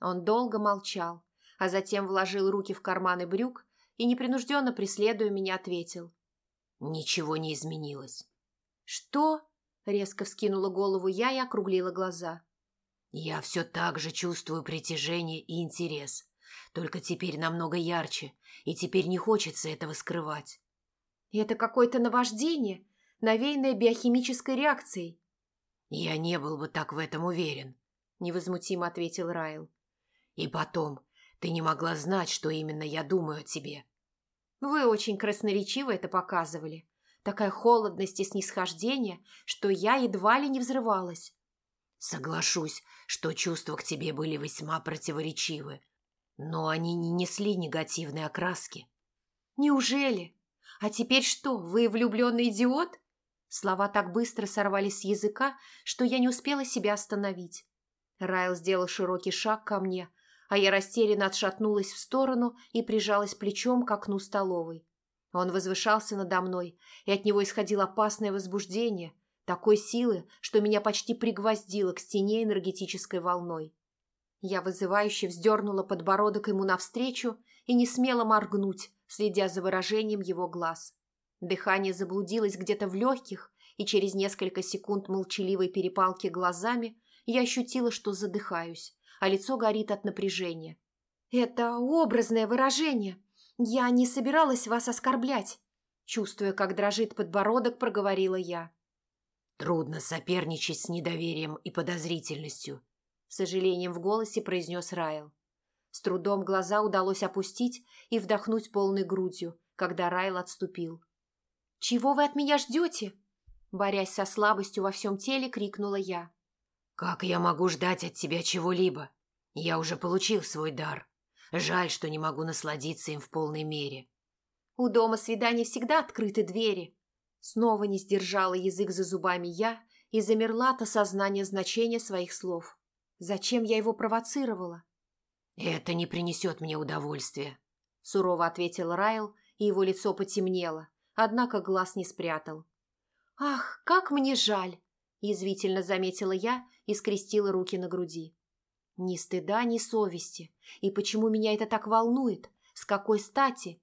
Он долго молчал, а затем вложил руки в карманы брюк и, непринужденно преследуя меня, ответил. «Ничего не изменилось». «Что?» – резко вскинула голову я и округлила глаза. «Я все так же чувствую притяжение и интерес, только теперь намного ярче, и теперь не хочется этого скрывать». «Это какое-то наваждение, навеянное биохимической реакцией». «Я не был бы так в этом уверен», – невозмутимо ответил Райл. «И потом, ты не могла знать, что именно я думаю о тебе». «Вы очень красноречиво это показывали. Такая холодность и снисхождение, что я едва ли не взрывалась». Соглашусь, что чувства к тебе были весьма противоречивы, но они не несли негативной окраски. Неужели? А теперь что, вы влюбленный идиот? Слова так быстро сорвались с языка, что я не успела себя остановить. Райл сделал широкий шаг ко мне, а я растерянно отшатнулась в сторону и прижалась плечом к окну столовой. Он возвышался надо мной, и от него исходило опасное возбуждение – такой силы, что меня почти пригвоздило к стене энергетической волной. Я вызывающе вздернула подбородок ему навстречу и не смела моргнуть, следя за выражением его глаз. Дыхание заблудилось где-то в легких, и через несколько секунд молчаливой перепалки глазами я ощутила, что задыхаюсь, а лицо горит от напряжения. «Это образное выражение. Я не собиралась вас оскорблять», чувствуя, как дрожит подбородок, проговорила я. Трудно соперничать с недоверием и подозрительностью, сожалением в голосе произнес Райл. С трудом глаза удалось опустить и вдохнуть полной грудью, когда Райл отступил. «Чего вы от меня ждете?» Борясь со слабостью во всем теле, крикнула я. «Как я могу ждать от тебя чего-либо? Я уже получил свой дар. Жаль, что не могу насладиться им в полной мере». «У дома свидания всегда открыты двери», Снова не сдержала язык за зубами я и замерла от осознания значения своих слов. Зачем я его провоцировала? «Это не принесет мне удовольствия», – сурово ответил Райл, и его лицо потемнело, однако глаз не спрятал. «Ах, как мне жаль!» – язвительно заметила я и скрестила руки на груди. Ни стыда, ни совести. И почему меня это так волнует? С какой стати?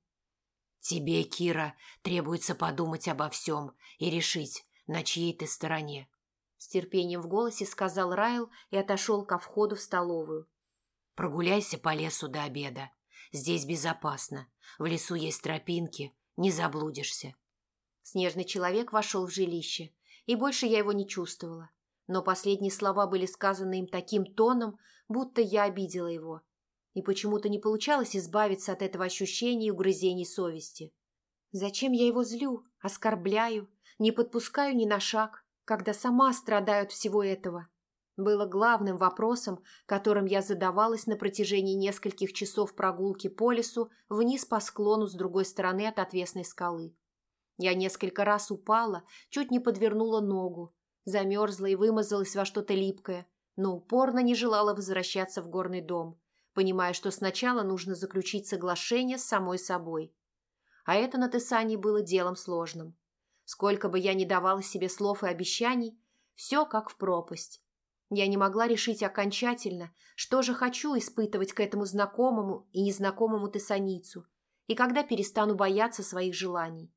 Тебе, Кира, требуется подумать обо всем и решить, на чьей ты стороне. С терпением в голосе сказал Райл и отошел ко входу в столовую. Прогуляйся по лесу до обеда. Здесь безопасно. В лесу есть тропинки, не заблудишься. Снежный человек вошел в жилище, и больше я его не чувствовала. Но последние слова были сказаны им таким тоном, будто я обидела его и почему-то не получалось избавиться от этого ощущения и угрызений совести. Зачем я его злю, оскорбляю, не подпускаю ни на шаг, когда сама страдаю от всего этого? Было главным вопросом, которым я задавалась на протяжении нескольких часов прогулки по лесу вниз по склону с другой стороны от отвесной скалы. Я несколько раз упала, чуть не подвернула ногу, замерзла и вымазалась во что-то липкое, но упорно не желала возвращаться в горный дом понимая, что сначала нужно заключить соглашение с самой собой. А это на Тесане было делом сложным. Сколько бы я ни давала себе слов и обещаний, все как в пропасть. Я не могла решить окончательно, что же хочу испытывать к этому знакомому и незнакомому тессаницу, и когда перестану бояться своих желаний.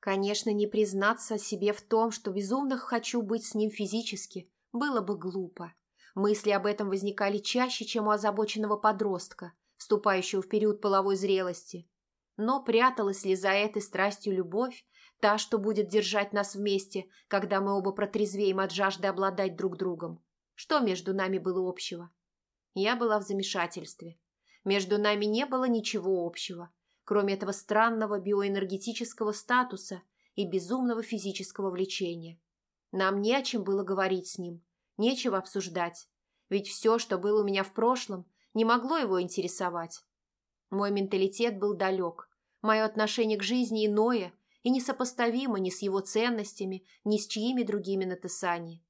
Конечно, не признаться себе в том, что безумно хочу быть с ним физически, было бы глупо. Мысли об этом возникали чаще, чем у озабоченного подростка, вступающего в период половой зрелости. Но пряталась ли за этой страстью любовь, та, что будет держать нас вместе, когда мы оба протрезвеем от жажды обладать друг другом? Что между нами было общего? Я была в замешательстве. Между нами не было ничего общего, кроме этого странного биоэнергетического статуса и безумного физического влечения. Нам не о чем было говорить с ним, Нечего обсуждать. Ведь все, что было у меня в прошлом, не могло его интересовать. Мой менталитет был далек, мое отношение к жизни иное и несопоставимо ни с его ценностями, ни с чьими другими на Тесане.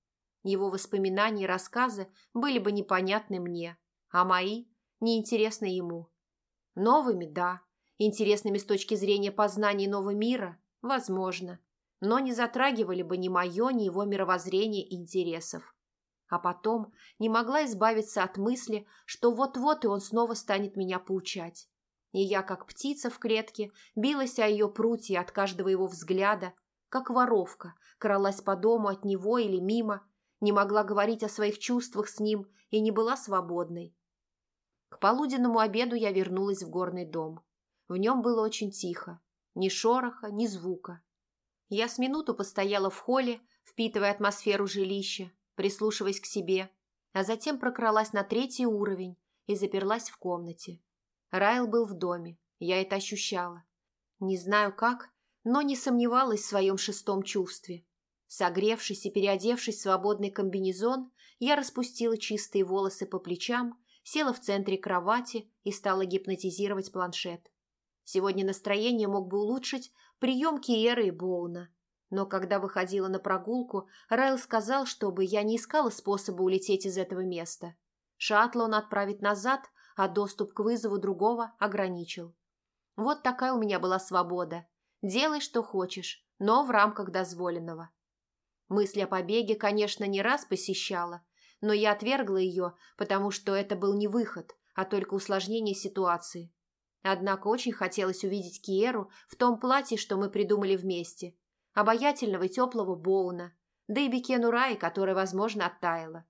Его воспоминания и рассказы были бы непонятны мне, а мои – неинтересны ему. Новыми – да, интересными с точки зрения познания нового мира – возможно, но не затрагивали бы ни мое, ни его мировоззрение и интересов. А потом не могла избавиться от мысли, что вот-вот и он снова станет меня поучать. И я, как птица в клетке, билась о ее прутье от каждого его взгляда, как воровка, кралась по дому от него или мимо, не могла говорить о своих чувствах с ним и не была свободной. К полуденному обеду я вернулась в горный дом. В нем было очень тихо. Ни шороха, ни звука. Я с минуту постояла в холле, впитывая атмосферу жилища, прислушиваясь к себе, а затем прокралась на третий уровень и заперлась в комнате. Райл был в доме, я это ощущала. Не знаю как, но не сомневалась в своем шестом чувстве. Согревшись и переодевшись в свободный комбинезон, я распустила чистые волосы по плечам, села в центре кровати и стала гипнотизировать планшет. Сегодня настроение мог бы улучшить прием Киеры и Боуна. Но когда выходила на прогулку, Райл сказал, чтобы я не искала способа улететь из этого места. Шаттл он отправит назад, а доступ к вызову другого ограничил. Вот такая у меня была свобода. Делай, что хочешь, но в рамках дозволенного. Мысль о побеге, конечно, не раз посещала, но я отвергла ее, потому что это был не выход, а только усложнение ситуации. Однако очень хотелось увидеть Киеру в том платье, что мы придумали вместе. Обаятельного и теплого Боуна, да и Бекену Раи, которая, возможно, оттаяла.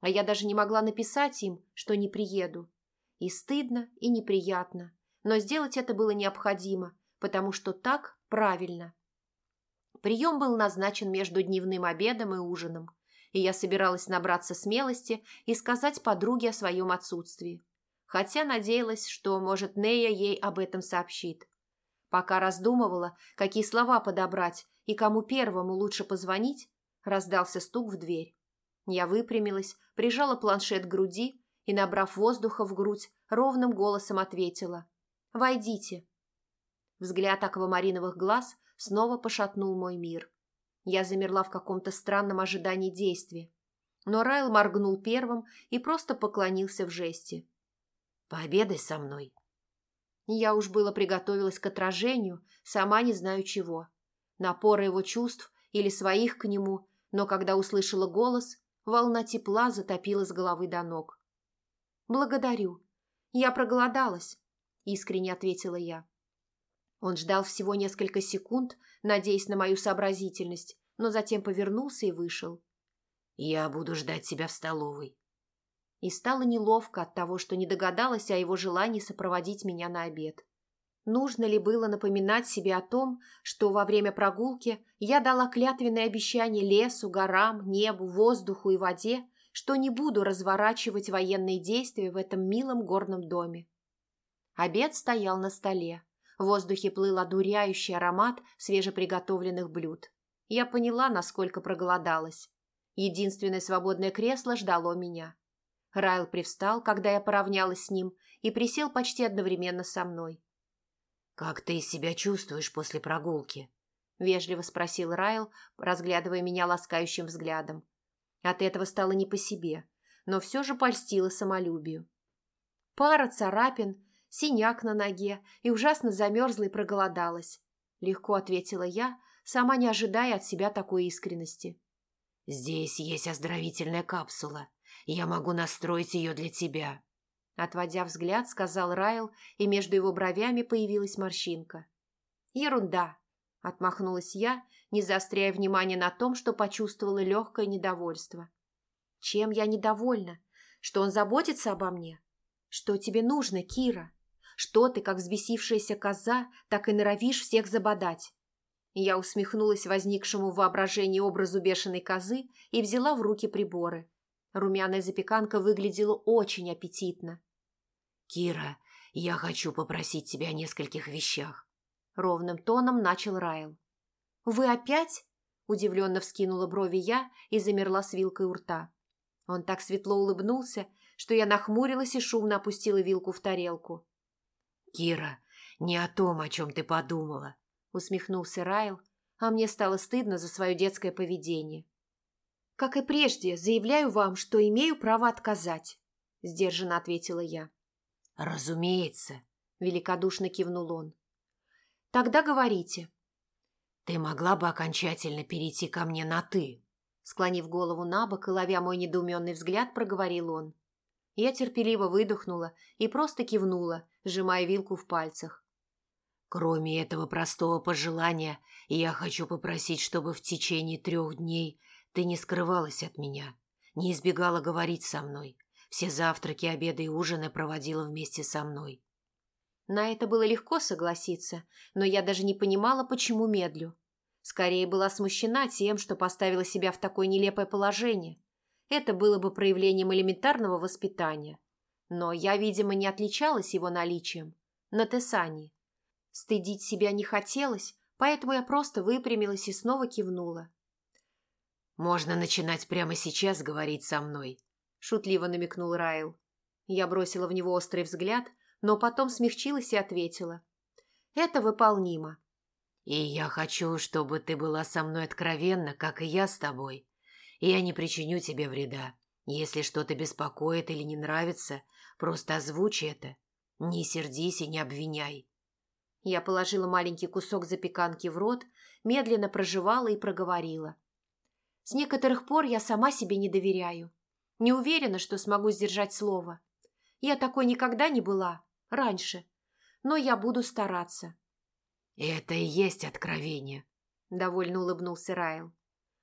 А я даже не могла написать им, что не приеду. И стыдно, и неприятно. Но сделать это было необходимо, потому что так правильно. Прием был назначен между дневным обедом и ужином, и я собиралась набраться смелости и сказать подруге о своем отсутствии хотя надеялась, что, может, Нея ей об этом сообщит. Пока раздумывала, какие слова подобрать и кому первому лучше позвонить, раздался стук в дверь. Я выпрямилась, прижала планшет к груди и, набрав воздуха в грудь, ровным голосом ответила «Войдите». Взгляд аквамариновых глаз снова пошатнул мой мир. Я замерла в каком-то странном ожидании действия. Но Райл моргнул первым и просто поклонился в жесте. Пообедай со мной. Я уж было приготовилась к отражению, сама не знаю чего. Напора его чувств или своих к нему, но когда услышала голос, волна тепла затопила с головы до ног. «Благодарю. Я проголодалась», – искренне ответила я. Он ждал всего несколько секунд, надеясь на мою сообразительность, но затем повернулся и вышел. «Я буду ждать тебя в столовой», и стало неловко от того, что не догадалась о его желании сопроводить меня на обед. Нужно ли было напоминать себе о том, что во время прогулки я дала клятвенное обещание лесу, горам, небу, воздуху и воде, что не буду разворачивать военные действия в этом милом горном доме. Обед стоял на столе. В воздухе плыл одуряющий аромат свежеприготовленных блюд. Я поняла, насколько проголодалась. Единственное свободное кресло ждало меня. Райл привстал, когда я поравнялась с ним, и присел почти одновременно со мной. «Как ты себя чувствуешь после прогулки?» – вежливо спросил Райл, разглядывая меня ласкающим взглядом. От этого стало не по себе, но все же польстило самолюбию. Пара царапин, синяк на ноге и ужасно замерзла и проголодалась. Легко ответила я, сама не ожидая от себя такой искренности. «Здесь есть оздоровительная капсула. Я могу настроить ее для тебя». Отводя взгляд, сказал Райл, и между его бровями появилась морщинка. «Ерунда», — отмахнулась я, не заостряя внимание на том, что почувствовала легкое недовольство. «Чем я недовольна? Что он заботится обо мне? Что тебе нужно, Кира? Что ты, как взбесившаяся коза, так и норовишь всех забодать?» Я усмехнулась возникшему в воображении образу бешеной козы и взяла в руки приборы. Румяная запеканка выглядела очень аппетитно. «Кира, я хочу попросить тебя о нескольких вещах», — ровным тоном начал Райл. «Вы опять?» — удивленно вскинула брови я и замерла с вилкой у рта. Он так светло улыбнулся, что я нахмурилась и шумно опустила вилку в тарелку. «Кира, не о том, о чем ты подумала», – усмехнулся Райл, а мне стало стыдно за свое детское поведение. «Как и прежде, заявляю вам, что имею право отказать», – сдержанно ответила я. «Разумеется», – великодушно кивнул он. «Тогда говорите». «Ты могла бы окончательно перейти ко мне на «ты», Склонив голову на бок и ловя мой недоуменный взгляд, проговорил он. Я терпеливо выдохнула и просто кивнула, сжимая вилку в пальцах. «Кроме этого простого пожелания, я хочу попросить, чтобы в течение трех дней ты не скрывалась от меня, не избегала говорить со мной, все завтраки, обеды и ужины проводила вместе со мной». На это было легко согласиться, но я даже не понимала, почему медлю. Скорее была смущена тем, что поставила себя в такое нелепое положение. Это было бы проявлением элементарного воспитания. Но я, видимо, не отличалась его наличием. На Тесане. Стыдить себя не хотелось, поэтому я просто выпрямилась и снова кивнула. «Можно начинать прямо сейчас говорить со мной», – шутливо намекнул Райл. Я бросила в него острый взгляд, но потом смягчилась и ответила. «Это выполнимо. И я хочу, чтобы ты была со мной откровенна, как и я с тобой. Я не причиню тебе вреда. Если что-то беспокоит или не нравится, просто озвучь это. Не сердись и не обвиняй. Я положила маленький кусок запеканки в рот, медленно прожевала и проговорила. С некоторых пор я сама себе не доверяю. Не уверена, что смогу сдержать слово. Я такой никогда не была, раньше. Но я буду стараться. «Это и есть откровение», – довольно улыбнулся Райл.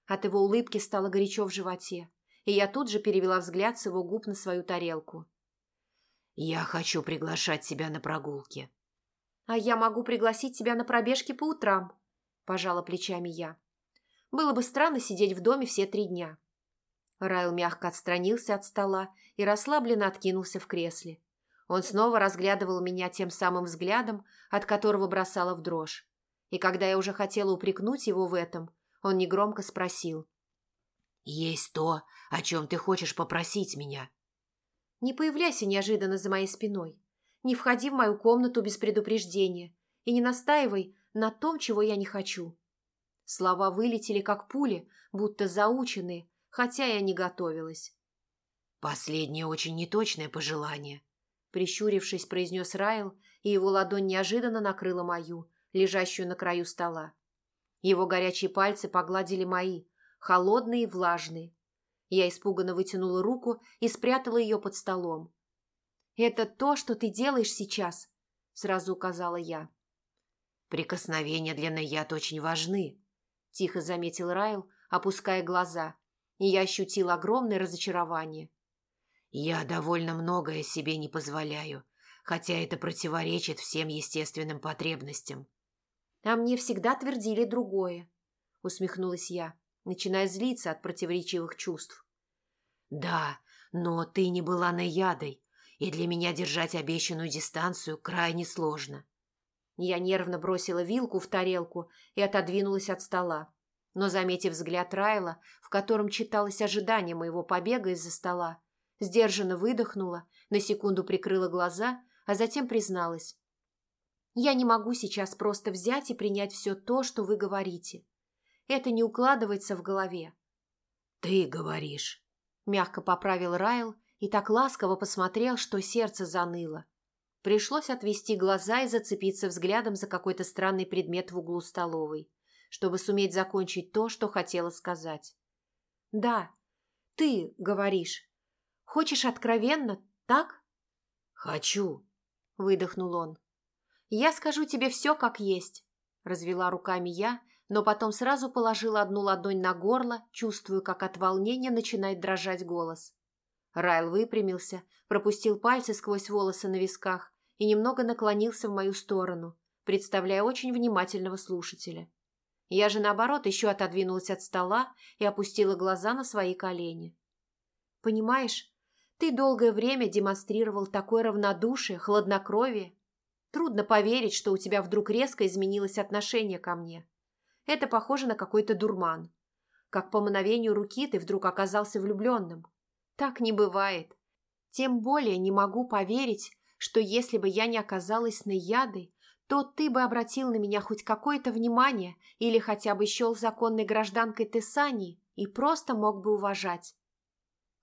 От его улыбки стало горячо в животе, и я тут же перевела взгляд с его губ на свою тарелку. «Я хочу приглашать тебя на прогулки». «А я могу пригласить тебя на пробежки по утрам», – пожала плечами я. «Было бы странно сидеть в доме все три дня». Райл мягко отстранился от стола и расслабленно откинулся в кресле. Он снова разглядывал меня тем самым взглядом, от которого бросала в дрожь. И когда я уже хотела упрекнуть его в этом, он негромко спросил. «Есть то, о чем ты хочешь попросить меня?» «Не появляйся неожиданно за моей спиной. Не входи в мою комнату без предупреждения и не настаивай на том, чего я не хочу». Слова вылетели, как пули, будто заученные, хотя я не готовилась. «Последнее очень неточное пожелание», Прищурившись, произнес Райл, и его ладонь неожиданно накрыла мою, лежащую на краю стола. Его горячие пальцы погладили мои, холодные и влажные. Я испуганно вытянула руку и спрятала ее под столом. «Это то, что ты делаешь сейчас», — сразу указала я. «Прикосновения для Наяд очень важны», — тихо заметил Райл, опуская глаза, и я ощутила огромное разочарование. Я довольно многое себе не позволяю, хотя это противоречит всем естественным потребностям. А мне всегда твердили другое, усмехнулась я, начиная злиться от противоречивых чувств. Да, но ты не была наядой, и для меня держать обещанную дистанцию крайне сложно. Я нервно бросила вилку в тарелку и отодвинулась от стола. Но, заметив взгляд Райла, в котором читалось ожидание моего побега из-за стола, Сдержанно выдохнула, на секунду прикрыла глаза, а затем призналась. «Я не могу сейчас просто взять и принять все то, что вы говорите. Это не укладывается в голове». «Ты говоришь», – мягко поправил Райл и так ласково посмотрел, что сердце заныло. Пришлось отвести глаза и зацепиться взглядом за какой-то странный предмет в углу столовой, чтобы суметь закончить то, что хотела сказать. «Да, ты говоришь. Хочешь откровенно, так?» «Хочу», – выдохнул он. «Я скажу тебе все как есть», – развела руками я, но потом сразу положила одну ладонь на горло, чувствуя, как от волнения начинает дрожать голос. Райл выпрямился, пропустил пальцы сквозь волосы на висках и немного наклонился в мою сторону, представляя очень внимательного слушателя. Я же, наоборот, еще отодвинулась от стола и опустила глаза на свои колени. «Понимаешь, ты долгое время демонстрировал такое равнодушие, хладнокровие. Трудно поверить, что у тебя вдруг резко изменилось отношение ко мне. Это похоже на какой-то дурман. Как по мановению руки ты вдруг оказался влюбленным. Так не бывает. Тем более не могу поверить, что если бы я не оказалась наядой, то ты бы обратил на меня хоть какое-то внимание или хотя бы счел законной гражданкой Тессании и просто мог бы уважать.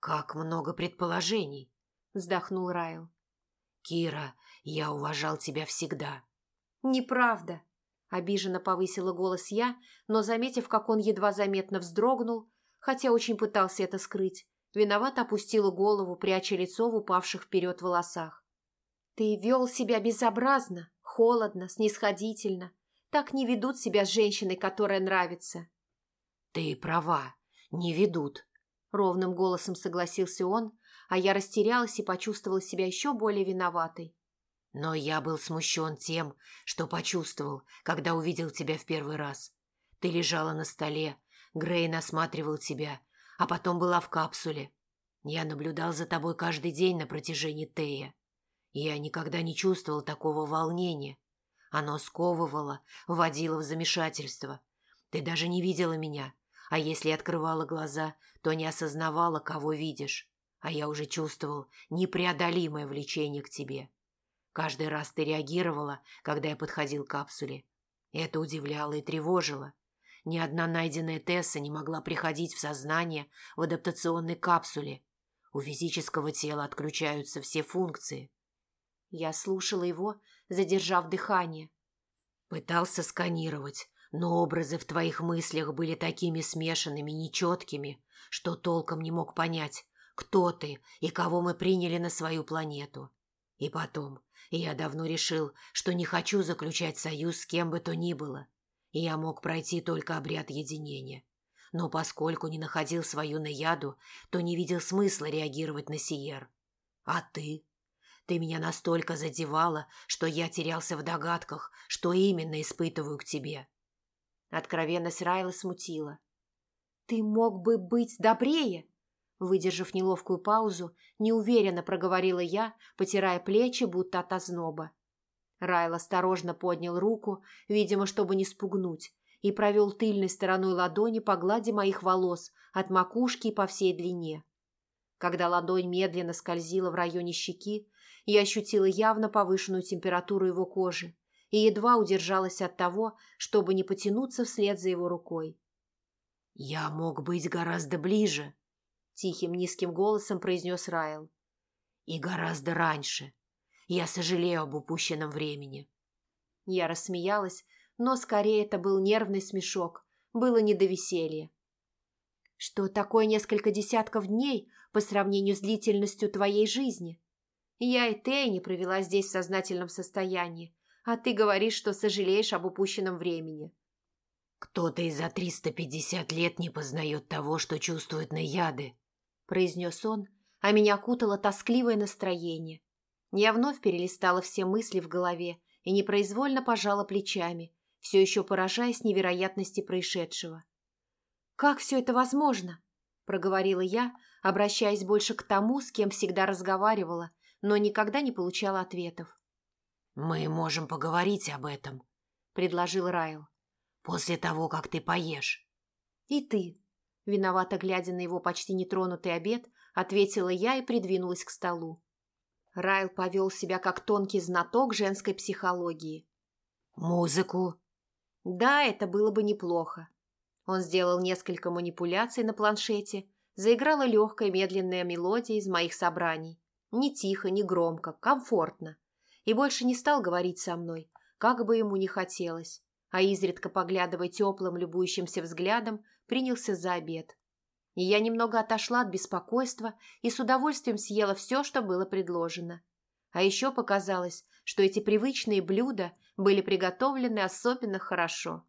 «Как много предположений!» – вздохнул Райл. «Кира, я уважал тебя всегда». «Неправда!» – обиженно повысила голос я, но, заметив, как он едва заметно вздрогнул, хотя очень пытался это скрыть, виновато опустила голову, пряча лицо в упавших вперед волосах. «Ты вел себя безобразно, холодно, снисходительно. Так не ведут себя с женщиной, которая нравится». «Ты права, не ведут», – ровным голосом согласился он, а я растерялась и почувствовала себя еще более виноватой. «Но я был смущен тем, что почувствовал, когда увидел тебя в первый раз. Ты лежала на столе, Грейн осматривал тебя, а потом была в капсуле. Я наблюдал за тобой каждый день на протяжении Тея. Я никогда не чувствовал такого волнения. Оно сковывало, вводило в замешательство. Ты даже не видела меня, а если открывала глаза, то не осознавала, кого видишь. А я уже чувствовал непреодолимое влечение к тебе. Каждый раз ты реагировала, когда я подходил к капсуле. Это удивляло и тревожило. Ни одна найденная Тесса не могла приходить в сознание в адаптационной капсуле. У физического тела отключаются все функции. Я слушала его, задержав дыхание. Пытался сканировать, но образы в твоих мыслях были такими смешанными, нечеткими, что толком не мог понять, кто ты и кого мы приняли на свою планету. И потом, я давно решил, что не хочу заключать союз с кем бы то ни было. И я мог пройти только обряд единения. Но поскольку не находил свою наяду, то не видел смысла реагировать на Сиер. А ты? Ты меня настолько задевала, что я терялся в догадках, что именно испытываю к тебе. Откровенность Райла смутила. «Ты мог бы быть добрее!» Выдержав неловкую паузу, неуверенно проговорила я, потирая плечи, будто от озноба. Райл осторожно поднял руку, видимо, чтобы не спугнуть, и провел тыльной стороной ладони по глади моих волос от макушки по всей длине. Когда ладонь медленно скользила в районе щеки, я ощутила явно повышенную температуру его кожи и едва удержалась от того, чтобы не потянуться вслед за его рукой. «Я мог быть гораздо ближе», — тихим низким голосом произнес Райл. «И гораздо раньше. Я сожалею об упущенном времени». Я рассмеялась, но скорее это был нервный смешок, было не до веселья. «Что такое несколько десятков дней по сравнению с длительностью твоей жизни? Я и ты не провела здесь в сознательном состоянии, а ты говоришь, что сожалеешь об упущенном времени». «Кто-то и за триста пятьдесят лет не познает того, что чувствует наяды», – произнес он, а меня окутало тоскливое настроение. Я вновь перелистала все мысли в голове и непроизвольно пожала плечами, все еще поражаясь невероятности происшедшего. «Как все это возможно?» – проговорила я, обращаясь больше к тому, с кем всегда разговаривала, но никогда не получала ответов. «Мы можем поговорить об этом», – предложил Райл. «После того, как ты поешь». «И ты», – виновато глядя на его почти нетронутый обед, ответила я и придвинулась к столу. Райл повел себя как тонкий знаток женской психологии. «Музыку?» «Да, это было бы неплохо». Он сделал несколько манипуляций на планшете, заиграла легкая медленная мелодия из моих собраний. Не тихо, не громко, комфортно. И больше не стал говорить со мной, как бы ему ни хотелось, а изредка поглядывая теплым, любующимся взглядом, принялся за обед и я немного отошла от беспокойства и с удовольствием съела все, что было предложено. А еще показалось, что эти привычные блюда были приготовлены особенно хорошо –